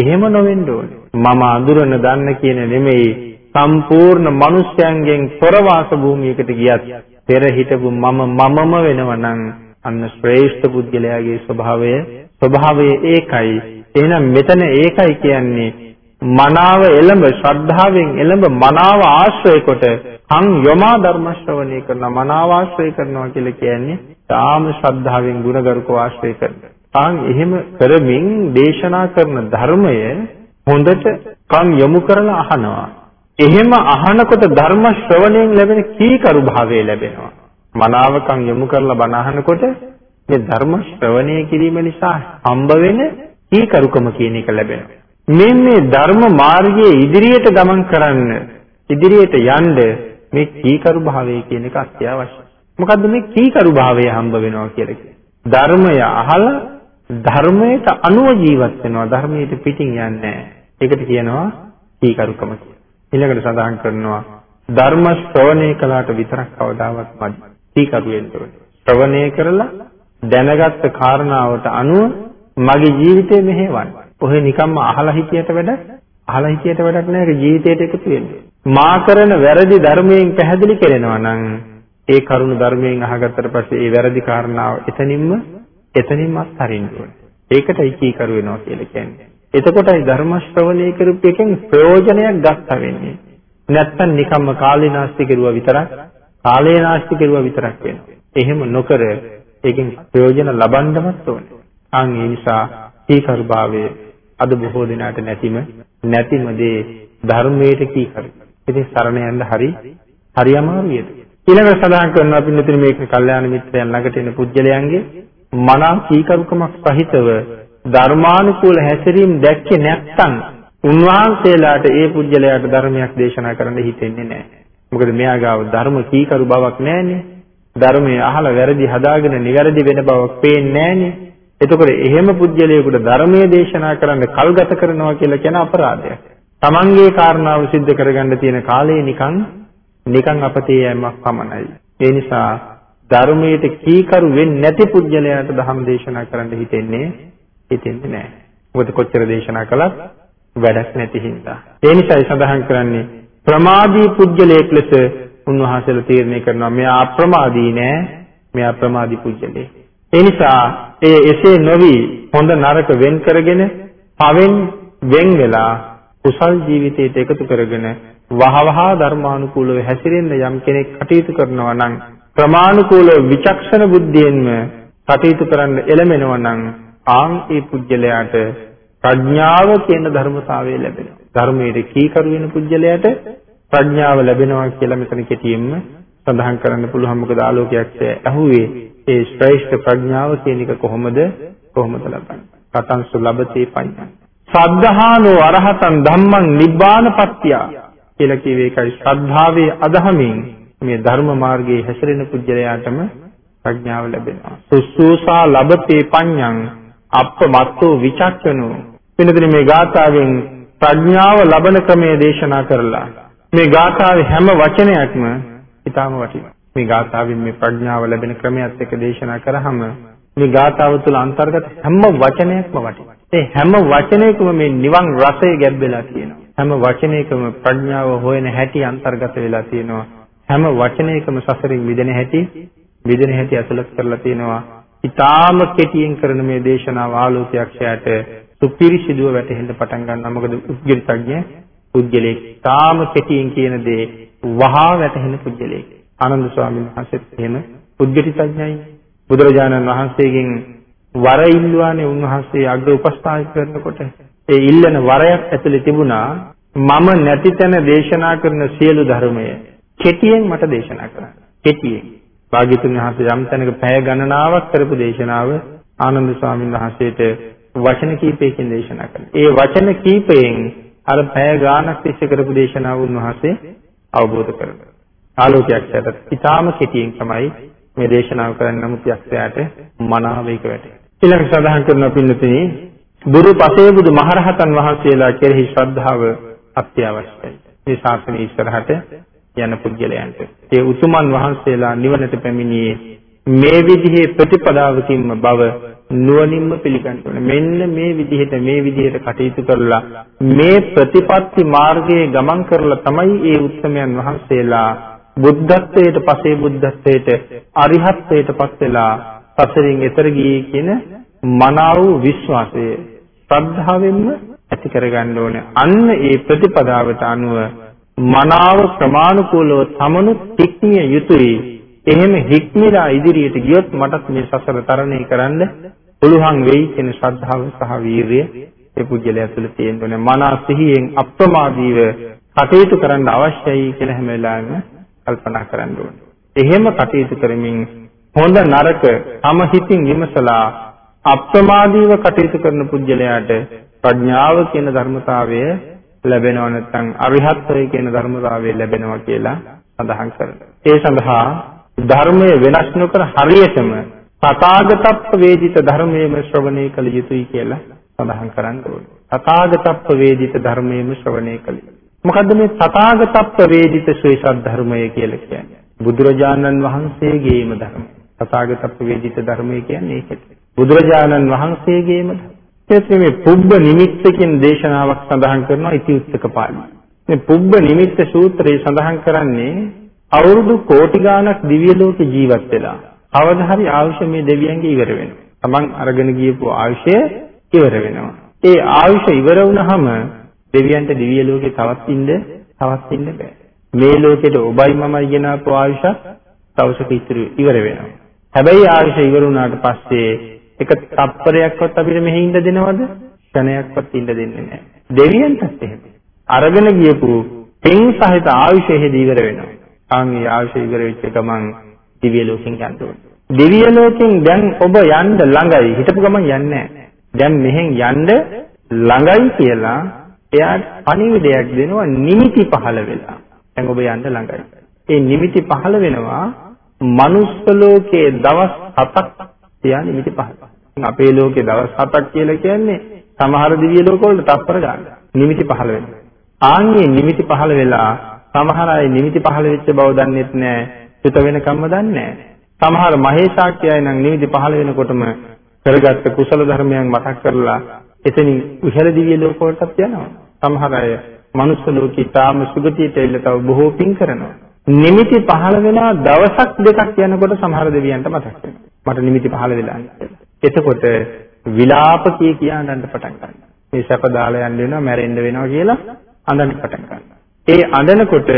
A: එහෙම නොවෙන්න ඕනේ. මම අඳුරන දන්න කියන නෙමෙයි සම්පූර්ණ මිනිස්යන්ගෙන් තොර වාස භූමියකට ගියත් පෙර හිටපු මම මමම වෙනවා නම් අන්න ශ්‍රේෂ්ඨ පුද්ගලයාගේ ස්වභාවය ස්වභාවය ඒකයි. එහෙනම් මෙතන ඒකයි කියන්නේ මනාව එළඹ ශ්‍රද්ධාවෙන් එළඹ මනාව ආශ්‍රය කොට අං යමා ධර්ම ශ්‍රවණය කරන මනාව ආශ්‍රය කරනවා කියලා කියන්නේ තාම ශ්‍රද්ධාවෙන් ගුණගරුකව ආශ්‍රය කරන. අං එහෙම කරමින් දේශනා කරන ධර්මය හොඳට කන් යොමු කරලා අහනවා. එහෙම අහනකොට ධර්ම ශ්‍රවණයෙන් ලැබෙන කීකරු භාවය ලැබෙනවා. මනාව කන් යොමු කරලා බණ අහනකොට මේ ධර්ම ශ්‍රවණය කිරීම නිසා හම්බ වෙන කීකරුකම කියන එක ලැබෙනවා. මෙන්න ධර්ම මාර්ගයේ ඉදිරියට ගමන් කරන්න ඉදිරියට යන්න මේ කීකරු භාවය කියන එක අත්‍යවශ්‍යයි. මොකද්ද මේ කීකරු භාවය හම්බ වෙනවා කියලා කියන්නේ? ධර්මය අහලා ධර්මයට අනුව ජීවත් වෙනවා ධර්මයට පිටින් යන්නේ ඒකට කියනවා කීකරුකම කියලා. ඊළඟට සඳහන් කරනවා ධර්ම ශ්‍රවණය කළාට විතරක් කවදාවත් මදි. කීකරු වෙන්න ඕනේ. ශ්‍රවණය කරලා දැනගත්ත කාරණාවට අනුව මගේ ජීවිතේ මෙහෙවන්න. ඔහෙ නිකම්ම අහලා හිතියට වැඩක් අහලා හිතියට වැඩක් නැහැ ඒක ජීවිතයට එකතු වෙන්නේ. මා කරන වැරදි ධර්මයෙන් පැහැදිලි කරනවා නම් ඒ කරුණ ධර්මයෙන් අහගත්තට පස්සේ ඒ වැරදි කාරණාව එතනින්ම එතනින්ම අත්හරින්න ඕනේ. ඒකට ඉකීකරු වෙනවා කියලා කියන්නේ. එතකොටයි ධර්ම ශ්‍රවණය කරපු එකෙන් ප්‍රයෝජනයක් ගන්න වෙන්නේ. නැත්තම් නිකම්ම කාලේ නාස්ති කෙරුවා විතරක් කාලේ නාස්ති කෙරුවා විතරක් වෙනවා. එහෙම නොකර ඒකෙන් ප්‍රයෝජන ලබන්නමත් ඕනේ. අන් ඒ නිසා සීකරුභාවයේ අද බොහෝ දිනාට නැතිම නැතිම දේ ධර්මයට කී කර. ඉතින් සරණ යන්න හරි හරි අමාරුයිද? ඊළඟට සඳහන් කරනවා පින්නතුනි මේක කල්යාණ මිත්‍රයන් ළඟට එන පුජ්‍යලයන්ගේ මනා කීකරුකමක් සහිතව ධර්මානුකූල හැසිරීම දැක්කේ නැත්නම් උන්වහන්සේලාට ඒ පුජ්‍යලයට ධර්මයක් දේශනා කරන්න හිතෙන්නේ නැහැ. මොකද මෙයා ගාව ධර්ම කීකරු බවක් නැහැනේ. ධර්මයේ අහලා වැරදි හදාගෙන නිවැරදි වෙන බවක් පේන්නේ නැහැනේ. එතකොට එහෙම පුජ්‍යලයකට ධර්මයේ දේශනා කරන්න කල්ගත කරනවා කියලා කියන අපරාධයක්. Tamange කාරණාව સિદ્ધ කරගන්න තියෙන කාලේ නිකන් නිකන් අපතේ යෑමක් පමණයි. ඒ නිසා ධර්මයට කීකරු වෙන්නේ නැති පුජ්‍යලයට ධම් දේශනා කරන්න හිතෙන්නේ හිතෙන්නේ නැහැ. මොකද කොච්චර දේශනා කළත් වැඩක් නැති හින්දා. ඒ නිසායි සඳහන් කරන්නේ ප්‍රමාදී පුජ්‍යලයක් ලෙස උන්වහන්සේලා තීරණය කරනවා. මෙයා අප්‍රමාදී නෑ. මෙයා ප්‍රමාදී පුජ්‍යලේ. ඒ නිසා ඒ එසේ නොවි හොඳ නරක වෙන් කරගෙන පවෙන් වෙන් වෙලා කුසල් ජීවිතයට එකතු කරගෙන වහවහා ධර්මානුකූලව හැසිරෙන්න යම් කෙනෙක් කටයුතු කරනවා නම් ප්‍රමාණිකූලව විචක්ෂණ බුද්ධියෙන්ම කටයුතු කරන්න එළමෙනවා නම් ආන් ඒ පුජ්‍යලයාට ප්‍රඥාව කියන ධර්මතාවය ලැබෙනවා. ධර්මයේ කීකරු වෙන පුජ්‍යලයාට ප්‍රඥාව ලැබෙනවා කියලා මෙතන කෙටියෙන්ම සඳහන් කරන්න පුළුවන් මොකද ආලෝකයක් ඇහුවේ ඒ ශ්‍රේෂ්ඨ ප්‍රඥාව කියන එක කොහොමද කොහොමද ලබන්නේ කතංසු ලබතේ පඤ්ඤා සද්ධානෝ අරහතන් ධම්මං නිබ්බානපත්ත්‍ය කියලා කියවේ එකයි ශ්‍රද්ධාවේ අදහමින් මේ ධර්ම මාර්ගයේ හැසිරෙන පුජ්‍යලයාටම ප්‍රඥාව ලැබෙනවා සුසුසා ලබතේ පඤ්ඤං අප්පමත්තෝ විචක්කනෝ වෙනදින මේ ගාථාවෙන් ප්‍රඥාව ලබන ක්‍රමයේ දේශනා කරලා මේ ගාථාවේ හැම වචනයක්ම ඊටාම වටිනවා. මේ ගාථාවෙන් මේ ප්‍රඥාව ලැබෙන ක්‍රමයක් එක දේශනා කරාම මේ ගාථාව තුළ අන්තර්ගත හැම වචනයක්ම වටිනවා. ඒ හැම වචනයකම මේ නිවන් රසය ගැඹෙලා තියෙනවා. හැම වචනයකම ප්‍රඥාව හොයන හැටි අන්තර්ගත වෙලා තියෙනවා. හැම වචනයකම සසරින් මිදෙන හැටි මිදෙන හැටි අසලස් කරලා තියෙනවා. ඉතාම කෙටියෙන් කරන මේ දේශනාව ආලෝකයක් ඡායට සුපිරිසිදුව වැටහෙන්න පටන් ගන්නවා. මොකද උද්ගිරිතඥ පුද්ගලෙක් තාම කෙටියෙන් කියන දේ වහා වැටහෙන පුජ්‍යලේ. ආනන්ද ස්වාමීන් වහන්සේත් එහෙම පුද්ගලිතඥයි. බුදුරජාණන් වහන්සේගෙන් වර ඉල්ලුවානේ උන්වහන්සේ අග්‍ර උපස්ථායක කරනකොට ඒ ඉල්ලන වරයක් ඇතුලේ තිබුණා මම නැති තැන දේශනා කරන සියලු ධර්මය කෙටියෙන් මට දේශනා කරන්න. කෙටියෙන්. භාග්‍යතුන් වහන්සේ යම් තැනක පැය ගණනාවක් කරපු දේශනාව ආනන්ද ස්වාමීන් වහන්සේට වචන කීපයකින් දේශනා කළා. ඒ වචන කීපයෙන් අර පැය ගානක් තිස්සේ කරපු දේශනාව උන්වහන්සේ අවබෝධ කරගන්න. ආලෝකයක් යටත් ඉතාම කෙටියෙන් තමයි මේ දේශනාව කරන්න නමුත් යක්ෂයාට මනාව එක වැටේ. ඊළඟ සඳහන් කරන පින්නතිනි බුදු පසේ බුදු මහරහතන් වහන්සේලා කෙරෙහි ශ්‍රද්ධාව අත්‍යවශ්‍යයි. මේ ශාසනය ඉස්සරහට යන පුද්ගලයන්ට. ඒ උතුමන් වහන්සේලා නිවනට පැමිණියේ මේ විදිහේ ප්‍රතිපදාවකින්ම බව නුවණින්ම පිළිගන්න ඕනේ. මෙන්න මේ විදිහට මේ විදිහට කටයුතු කරලා මේ ප්‍රතිපත්ති මාර්ගයේ ගමන් කරලා තමයි ඒ උත්සමයන් වහන්සේලා බුද්ධත්වයට පසේ බුද්ධත්වයට අරිහත්ත්වයට පත් වෙලා සසරින් එතර ගියේ කියන මනාව විශ්වාසය ශ්‍රද්ධාවෙන්ම ඇති කරගන්න ඕනේ. අන්න ඒ ප්‍රතිපදාවට අනුව මනාව ප්‍රමාණිකූලව තමනු හික්මිය යුතුයි. එහෙම හික්මිලා ඉදිරියට ගියොත් මටත් මේ සසර තරණය කරන්න පුළුවන් වෙයි කියන ශ්‍රද්ධාව සහ වීරිය ඒ පුජ්‍යලයා තුළ තියෙන්න ඕනේ. මනස සිහියෙන් අප්‍රමාදීව කටයුතු කරන්න අවශ්‍යයි කියලා හැම වෙලාවෙම කල්පනා කරන්න ඕනේ. එහෙම කටයුතු කරමින් හොඳ නරක තම හිතින් විමසලා අප්‍රමාදීව කටයුතු කරන පුජ්‍යලයාට ප්‍රඥාව කියන ධර්මතාවය ලැබෙනව නැත්නම් අරිහත්ත්වය කියන ධර්මතාවය ලැබෙනවා කියලා සඳහන් කරනවා. ඒ සඳහා ධර්මය වෙනස් නොකර හරියටම තථාගතප්ප වේදිත ධර්මයේම ශ්‍රවණය කළ යුතුයි කියලා සඳහන් කරන්න ඕනේ. තථාගතප්ප වේදිත ධර්මයේම ශ්‍රවණය කළ යුතුයි. මොකද්ද මේ තථාගතප්ප වේදිත ශ්‍රේෂ්ඨ ධර්මය කියලා කියන්නේ? බුදුරජාණන් වහන්සේගේම ධර්මය. තථාගතප්ප වේදිත ධර්මය කියන්නේ ඒකට. බුදුරජාණන් වහන්සේගේම ඒත් මේ පුබ්බ නිමිත්ත කියන දේශනාවක් සඳහන් කරනවා ඉතිඋත්තක පාළිය. මේ පුබ්බ නිමිත්ත සූත්‍රය සඳහන් කරන්නේ අවුරුදු කෝටි ගාණක් දිව්‍ය ලෝකේ ජීවත් වෙලා කවදා හරි ආයුෂ මේ දෙවියන්ගේ ඉවර වෙනවා. Taman අරගෙන ගියපු ආයුෂය ඉවර වෙනවා. ඒ ආයුෂ ඉවර වුණාම දෙවියන්ට දිව්‍ය ලෝකේ තවත් ඉන්න තවත් ඉන්න බෑ. මේ ලෝකෙට ඔබයි මමයි ගෙනාපු ආයුෂ තවසක ඉතුරු ඉවර වෙනවා. හැබැයි ආයුෂ ඉවර වුණාට පස්සේ එක තප්පරයක්වත් අපිට මෙහි ඉන්න දෙනවද? ක්ෂණයක්වත් ඉන්න දෙන්නේ නැහැ. දෙවියන්ටත් එහෙම. අරගෙන ගියපු පින් සහිත ආයුෂය හෙදී ඉවර වෙනවා. ආන් ඒ ආයුෂ ඉවර වෙච්ච ගමන් දිව්‍ය ලෝකෙන් යන්න ඕනේ. දිව්‍ය ලෝකෙන් දැන් ඔබ යන්න ළඟයි. හිතපු ගමන් යන්නේ නැහැ. දැන් මෙහෙන් යන්න ළඟයි කියලා එයාට පණිවිඩයක් දෙනවා නිමිති පහළ වෙලා. දැන් ඔබ යන්න ළඟයි. ඒ නිමිති පහළ වෙනවා මනුස්ස ලෝකයේ දවස් 7ක් තියා නිමිති පහළ. අපේ ලෝකේ දවස් 7ක් කියලා කියන්නේ සමහර දිව්‍ය ලෝකවල තත්පර ගන්න. නිමිති පහළ වෙනවා. ආන්ගේ නිමිති පහළ වෙලා සමහර අය නිමිති පහළ වෙච්ච බව දන්නෙත් නැහැ. හිත වෙනකම්ම දන්නේ නැහැ. සමහර මහේසාක්‍යය නම් නිවිදි පහළ වෙනකොටම කරගත්ත කුසල ධර්මයන් මතක් කරලා එතනින් උහල දිව්‍ය ලෝකවලටත් යනවා. සමහර අය මනුස්ස ලෝකී තාම සුගතියට එල්ල තව බොහෝ පින් කරනවා. නිමිති පහළ වෙනා දවසක් දෙකක් යනකොට සමහර දෙවියන්ට මතක් වෙනවා. මට නිමිති පහළ වෙලා. එතකොට විලාප කිය කියා අඬන්න පටන් ගන්නවා. මේ සැප දාලා යන්න වෙනවා, මැරෙන්න වෙනවා කියලා අඬන්න පටන් ගන්නවා. ඒ අඬනකොට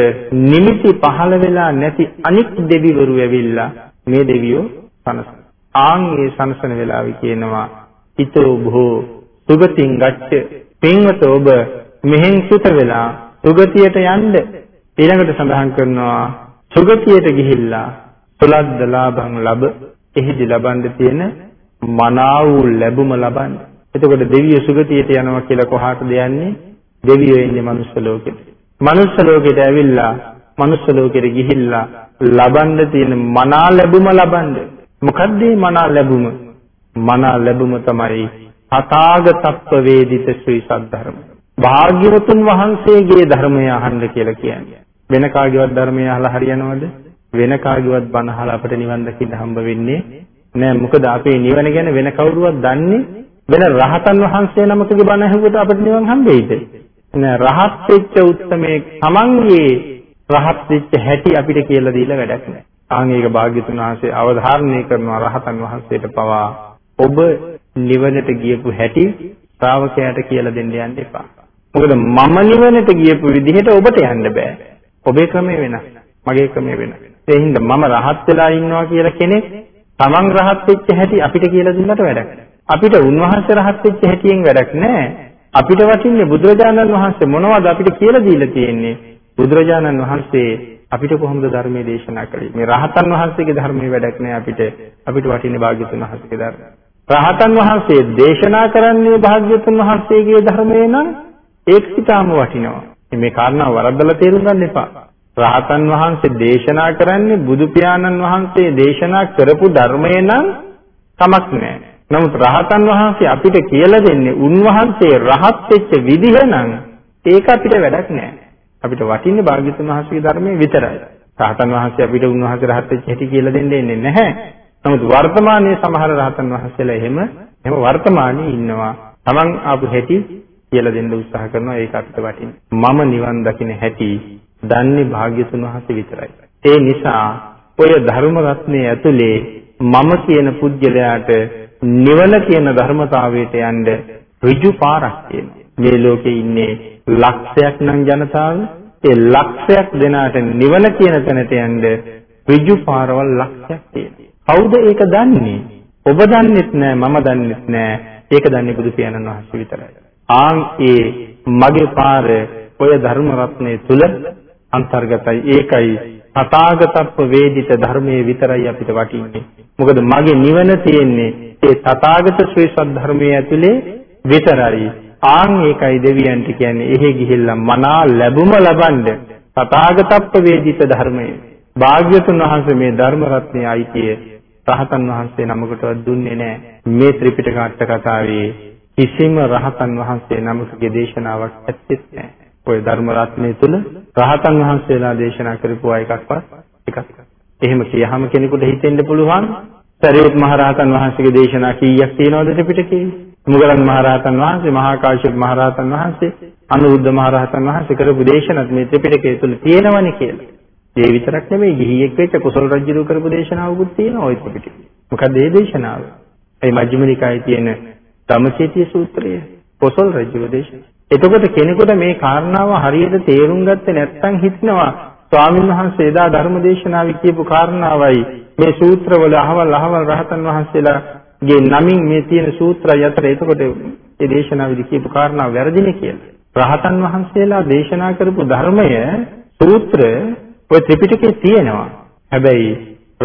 A: නිමිති පහළ වෙලා නැති අනික් දෙවිවරු ඇවිල්ලා මේ දෙවියෝ සනසන. ආන් ඒ සනසන වෙලාවේ කියනවා "ිතෝ භෝ සුගතින් ගච්ඡ පින්වත ඔබ මෙහෙන් සුත වෙලා සුගතියට යන්න." ඊළඟට සඳහන් කරනවා සුගතියට ගිහිල්ලා සුලද්ද ලාභං ලැබ එහිදි ලබන්න තියෙන මනාව ලැබුම ලබන්න. එතකොට දෙවියෝ සුගතියට යනවා කියලා කොහාටද යන්නේ? දෙවියෝ එන්නේ මනුස්ස ලෝකෙට. මනුස්ස ලෝකෙට ඇවිල්ලා මනුස්ස ලෝකෙට ගිහිල්ලා ලබන්න තියෙන මනා ලැබුම ලබන්න. මොකද්ද මනා ලැබුම? මනා ලැබුම තමයි අතාගතත්ව වේදිත ශ්‍රී සද්ධර්ම. භාග්‍යවතුන් වහන්සේගේ ධර්මය අහන්න කියලා කියන්නේ. වෙන කාගේවත් ධර්මය අහලා හරියනවද? වෙන කාගේවත් බණ අහලා අපිට නිවන් දකින්න හම්බ වෙන්නේ නෑ. මොකද අපේ නිවන ගැන වෙන කවුරුවත් දන්නේ වෙන රහතන් වහන්සේ නමකගේ බණ ඇහුවොත් අපිට නිවන් හම්බෙයිද? රහත් වෙච්ච උත්මේ තමන්ගේ රහත් වෙච්ච හැටි අපිට කියලා දීලා වැඩක් නැහැ. ආන් ඒක භාග්‍යතුන් වහන්සේ අවධාරණය කරන රහතන් වහන්සේට පවා ඔබ නිවනට ගියපු හැටි ශ්‍රාවකයාට කියලා දෙන්න යන්න එපා. මොකද මම නිවනට ගියපු විදිහට ඔබට යන්න බෑ. ඔබේ ක්‍රමය වෙනස්. මගේ ක්‍රමය වෙනස්. ඒ හින්දා මම රහත් වෙලා ඉන්නවා කියලා කෙනෙක් තමන් රහත් වෙච්ච හැටි අපිට කියලා දෙන්නට වැඩක් නැහැ. අපිට උන්වහන්සේ රහත් වෙච්ච හැටියෙන් වැඩක් නැහැ. අපිට වටින්නේ බුදුරජාණන් වහන්සේ මොනවද අපිට කියලා දීලා තියෙන්නේ? බුදුරජාණන් වහන්සේ අපිට කොහොමද ධර්මයේ දේශනා කළේ? මේ රහතන් වහන්සේගේ ධර්මයේ වැඩක් නෑ අපිට. අපිට වටින්නේ භාග්‍යතුන් වහන්සේගේ ධර්මය. රහතන් වහන්සේ දේශනා කරන්නේ භාග්‍යතුන් වහන්සේගේ ධර්මය නම් ඒක සිතාම වටිනවා. මේ කාරණාව වරද්දලා තේරුම් ගන්න එපා. රහතන් වහන්සේ දේශනා කරන්නේ බුදු පියාණන් වහන්සේ දේශනා කරපු ධර්මය නම් කමක් නැහැ. නමුත් රහතන් වහන්සේ අපිට කියලා දෙන්නේ උන්වහන්සේ රහත් වෙච්ච විදිහ නම් ඒක අපිට වැඩක් නෑ. අපිට වටින්නේ භාග්‍යතුන් වහන්සේගේ ධර්මයේ විතරයි. රහතන් වහන්සේ අපිට උන්වහන්සේ රහත් වෙච්ච හැටි කියලා දෙන්නේ නැහැ. නමුත් වර්තමානයේ සමහර රහතන් වහන්සේලා එහෙම එහෙම වර්තමානයේ ඉන්නවා. Taman ආපු හැටි කියලා දෙන්න උත්සාහ කරනවා ඒක අපිට වටින්නේ. මම නිවන් දකින හැටි දන්නේ භාග්‍යතුන් වහන්සේ විතරයි. ඒ නිසා ඔය ධර්ම රත්නයේ ඇතුලේ මම කියන පුජ්‍යලයාට නිවන කියන ධර්මතාවයට යන්න ඍජු පාරක් තියෙනවා. මේ ලෝකේ ඉන්නේ ලක්ෂයක් නම් ජනතාව. ඒ ලක්ෂයක් දෙනාට නිවන කියන තැනට යන්න ඍජු පාරවල් ලක්ෂයක් තියෙනවා. කවුද ඒක දන්නේ? ඔබ දන්නෙත් නෑ මම දන්නෙත් නෑ. ඒක දන්නේ බුදු පියාණන් වහන්සේ විතරයි. ආන් ඒ මගේ පාර ඔය ධර්ම රත්නයේ තුල අන්තර්ගතයි. ඒකයි තථාගතත්ව වේදිත ධර්මයේ විතරයි අපිට වටින්නේ. මොකද මගේ නිවන තියෙන්නේ ඒ තථාගත ශ්‍රී සද්ධර්මයේ ඇතුලේ විතරයි. ආන් ඒකයි දෙවියන්ට කියන්නේ එහෙ ගිහිල්ලා මනා ලැබුම ලබන්න තථාගතත්ව වේදිත ධර්මයේ භාග්‍යතුන් වහන්සේ මේ ධර්ම රත්නයේ අයිතිය රහතන් වහන්සේ නමකටවත් දුන්නේ නැහැ. මේ ත්‍රිපිටක අට කතාවේ කිසිම රහතන් වහන්සේ නමකගේ දේශනාවක් ඇත්තෙත් නැහැ. ওই ධර්ම රත්නයේ තුල රහතන් වහන්සේලා දේශනා කරපු එකක්වත් එකක්. එහෙම කියහම කෙනෙකුට හිතෙන්න පුළුවන් සරියුත් මහරහතන් වහන්සේගේ දේශනා කීයක් තියෙනවද ත්‍රිපිටකයේ? මුගලන් මහරහතන් වහන්සේ, මහා කාශ්‍යප මහරහතන් වහන්සේ, අනුරුද්ධ මහරහතන් වහන්සේ කරපු දේශනත් මේ ත්‍රිපිටකය තුල තියෙනවනේ කියලා. ඒ විතරක් නෙමෙයි ගිහියෙක් වෙච්ච කුසල රජු කරපු දේශනාවකුත් තියෙනවා ওই ත්‍රිපිටකේ. මොකද මේ දේශනාව? ඒ මජ්ක්‍ධිම නිකායේ තියෙන ධම්මචේතිය සූත්‍රය කුසල රජු දේශනාව. එතකොට කෙනෙකුට මේ කාරණාව හරියට තේරුම් ගත්තේ නැත්නම් හිතනවා ස්වාමීන් වහන්සේ එදා ධර්ම දේශනාවේ කියපු කාරණාවයි මේ සූත්‍රවල අහවල් අහවල් රහතන් වහන්සේලාගේ නමින් මේ තියෙන සූත්‍රය අතර එතකොට ඒ දේශනාවේදී කියපු කාරණාව වැරදිනේ කියලා. රහතන් වහන්සේලා දේශනා කරපු ධර්මය සූත්‍ර ඔය ත්‍රිපිටකේ තියෙනවා. හැබැයි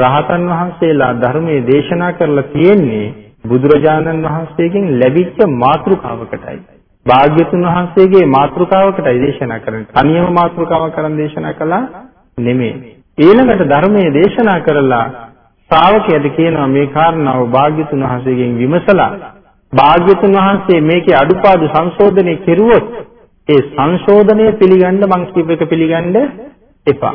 A: රහතන් වහන්සේලා ධර්මයේ දේශනා කරලා තියෙන්නේ බුදුරජාණන් වහන්සේගෙන් ලැබිච්ච මාතෘකාවකටයි. භාග්‍යතුන් වහන්සේගේ මාතෘකාවකටයි දේශනා කරන්නේ. තනියම මාතෘකාව කරන් දේශනා කළා නෙමෙයි. ඊළඟට ධර්මයේ දේශනා කරලා ශ්‍රාවකයද කියනවා මේ කාරණාව භාග්‍යතුන් වහන්සේගෙන් විමසලා භාග්‍යතුන් වහන්සේ මේකේ අඩුපාඩු සංශෝධනය කෙරුවොත් ඒ සංශෝධනය පිළිගන්න මං කීප එක පිළිගන්න එපා.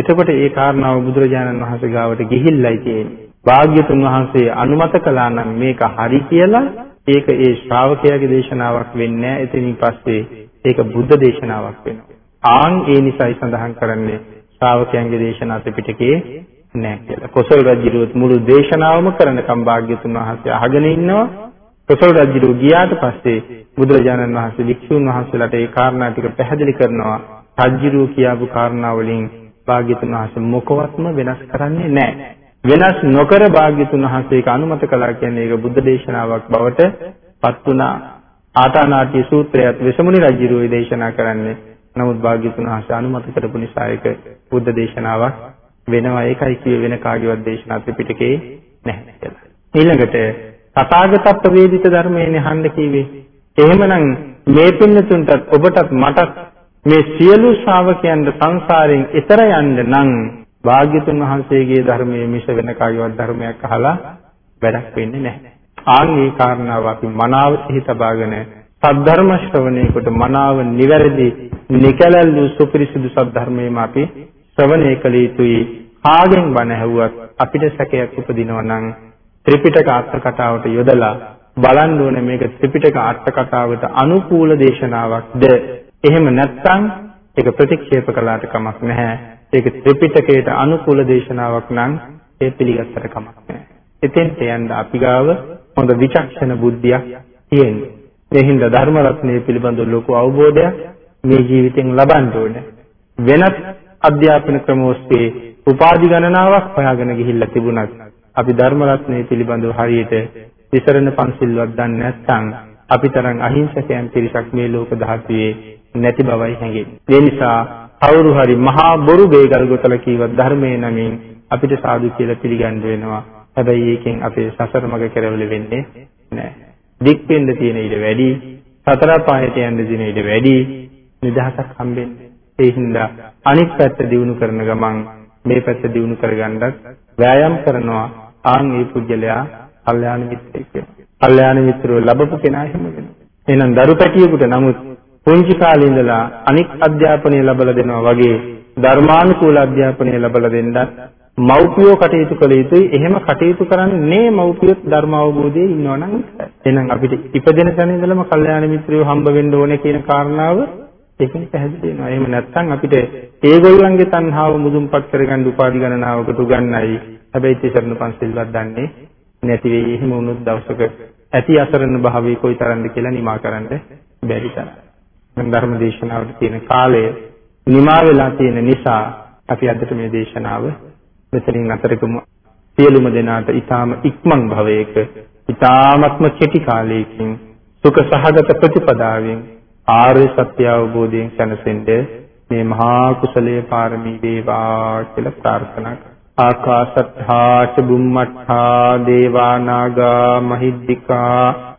A: එතකොට ඒ කාරණාව බුදුරජාණන් වහන්සේ ගාවට ගිහිල්ලයි තියෙන්නේ. භාග්‍යතුන් වහන්සේ අනුමත කළා නම් මේක හරි කියලා ඒක ඒ ශ්‍රාවකයාගේ දේශනාවක් වෙන්නේ නැහැ. එතනින් පස්සේ ඒක බුද්ධ දේශනාවක් වෙනවා. ආන් ඒ නිසයි සඳහන් කරන්නේ ශ්‍රාවකයන්ගේ දේශනා ත්‍රිපිටකයේ නැහැ කියලා. කොසල් රජුත් මුළු දේශනාවම කරනකම් භාග්‍යතුන් වහන්සේ අහගෙන ඉන්නවා. කොසල් රජු ගියාට පස්සේ බුදුරජාණන් වහන්සේ වික්ෂුන් වහන්සේලාට ඒ කාරණා ටික පැහැදිලි කරනවා. රජු කියාපු කාරණා වලින් භාග්‍යතුන් වහන්සේ මොකවත්ම වෙනස් කරන්නේ නැහැ. වෙනස් නොකර භාග්‍යතුන් වහන්සේ ඒක අනුමත කළා කියන්නේ ඒක බුද්ධ දේශනාවක් බවට පත් වුණා ආතානාටි සූත්‍රයත් විසමුනි රජුගේ දේශනා කරන්නේ නමුත් භාග්‍යතුන් වහන්සේ අනුමත කරපු නිසා ඒක බුද්ධ දේශනාවක් වෙනවා ඒකයි කියේ වෙන කාගේවත් දේශනා ත්‍රිපිටකේ නැහැ කියලා. ඊළඟට තථාගතත්ව වේදිත ධර්මයෙන් අහන්න කිව්වේ. එහෙමනම් මේ පින්නතුන්ටත් ඔබටත් මටත් මේ සියලු ශ්‍රාවකයන්ට සංසාරයෙන් එතර යන්න නම් භාග්‍යතුන් වහන්සේගේ ධර්මයේ මිස වෙන කායවත් ධර්මයක් අහලා වැඩක් වෙන්නේ නැහැ. ආන් මේ කාරණාව අපි මනාව සිහි තබාගෙන සද්ධර්ම ශ්‍රවණයකට මනාව නිවැරදි නිකලල් සුපිරිසුදු සද්ධර්මයම අපි ශ්‍රවණය කළ යුතුයි. ආගෙන් බණ ඇහුවත් අපිට සැකයක් උපදිනවා නම් ත්‍රිපිටක අර්ථ කතාවට යොදලා බලන්න ඕනේ මේක ත්‍රිපිටක අර්ථ කතාවට අනුකූල දේශනාවක්ද එහෙම නැත්නම් ඒක ප්‍රතික්ෂේප කළාට කමක් නැහැ ඒක ත්‍රිපිටකයට අනුකූල දේශනාවක් නම් ඒ පිළිගත්තට කමක් නැහැ. එතෙන්ට යන්න අපි ගාව හොඳ විචක්ෂණ බුද්ධියක් තියෙන්නේ. ඒ හින්දා ධර්ම රත්නය පිළිබඳ ලොකු අවබෝධයක් මේ ජීවිතෙන් ලබන්න ඕනේ. වෙනත් අධ්‍යාපන ක්‍රම ඔස්සේ උපාධි ගණනාවක් හොයාගෙන ගිහිල්ලා තිබුණත් අපි ධර්ම රත්නය පිළිබඳව හරියට විසරණ පන්සිල්වත් දන්නේ නැත්නම් අපි තරම් අහිංසකයන් පිරිසක් මේ ලෝක ධාතුවේ නැති බවයි හැඟෙන්නේ. ඒ නිසා කවුරු හරි මහා බොරු දෙයකට ගොතලා කීවත් ධර්මයේ නමින් අපිට සාදු කියලා පිළිගන්න වෙනවා. හැබැයි ඒකෙන් අපේ සසර මඟ කෙරවල වෙන්නේ නැහැ. දික් වෙන්න තියෙන ඊට වැඩි, සතර පහයට යන්න දින ඊට වැඩි නිදහසක් හම්බෙන්නේ. ඒ හින්දා අනිත් පැත්ත දිනු කරන ගමන් මේ පැත්ත දිනු කරගන්නත් වෑයම් කරනවා. ආන් මේ පුජ්‍යලයා කල්යාණ මිත්‍රයෙක් වෙනවා. කල්යාණ මිත්‍රව ලැබපු කෙනා හිම වෙනවා. එහෙනම් දරු පැටියෙකුට නමුත් පුංචි කාලේ ඉඳලා අනික් අධ්‍යාපනය ලැබලා දෙනවා වගේ ධර්මානුකූල අධ්‍යාපනය ලැබලා දෙන්නත් මව්පියෝ කටයුතු කළ යුතුයි. එහෙම කටයුතු කරන්නේ මව්පියොත් ධර්ම අවබෝධයේ ඉන්නවනම් එහෙනම් අපිට ඉපදෙන තැන ඉඳලම කල්යාණ මිත්‍රයෝ හම්බ වෙන්න ඕනේ කියන කාරණාව ඒකෙන් පැහැදිලි වෙනවා. එහෙම නැත්නම් අපිට ඒගොල්ලන්ගේ තණ්හාව මුදුන්පත් කරගන්න උපාධි ගණනාවකට උගන්වයි. හැබැයි තිසරණ පන්සිල්වත් දන්නේ නැති වෙයි. එහෙම වුණොත් දවසක ඇති අසරණ භාවය කොයිතරම්ද කියලා නිමා කරන්න බැරි තරම්. ධර්ම දේශනාවට තියෙන කාලය නිමා වෙලා තියෙන නිසා අපි අදට මේ දේශනාව මෙතනින් අතරකමු. සියලුම දෙනාට ඊටාම ඉක්මන් භවයක ඊටාමත්ම කෙටි කාලයකින් සුඛ සහගත ප්‍රතිපදාවෙන් ආර්ය සත්‍ය අවබෝධයෙන් සැනසෙන්නේ මේ මහා කුසලයේ පාරමී වේවා කියලා ප්‍රාර්ථනා කරා. ආකාශත්තා ච බුම්මත්තා දේවා නාග මහිද්దికා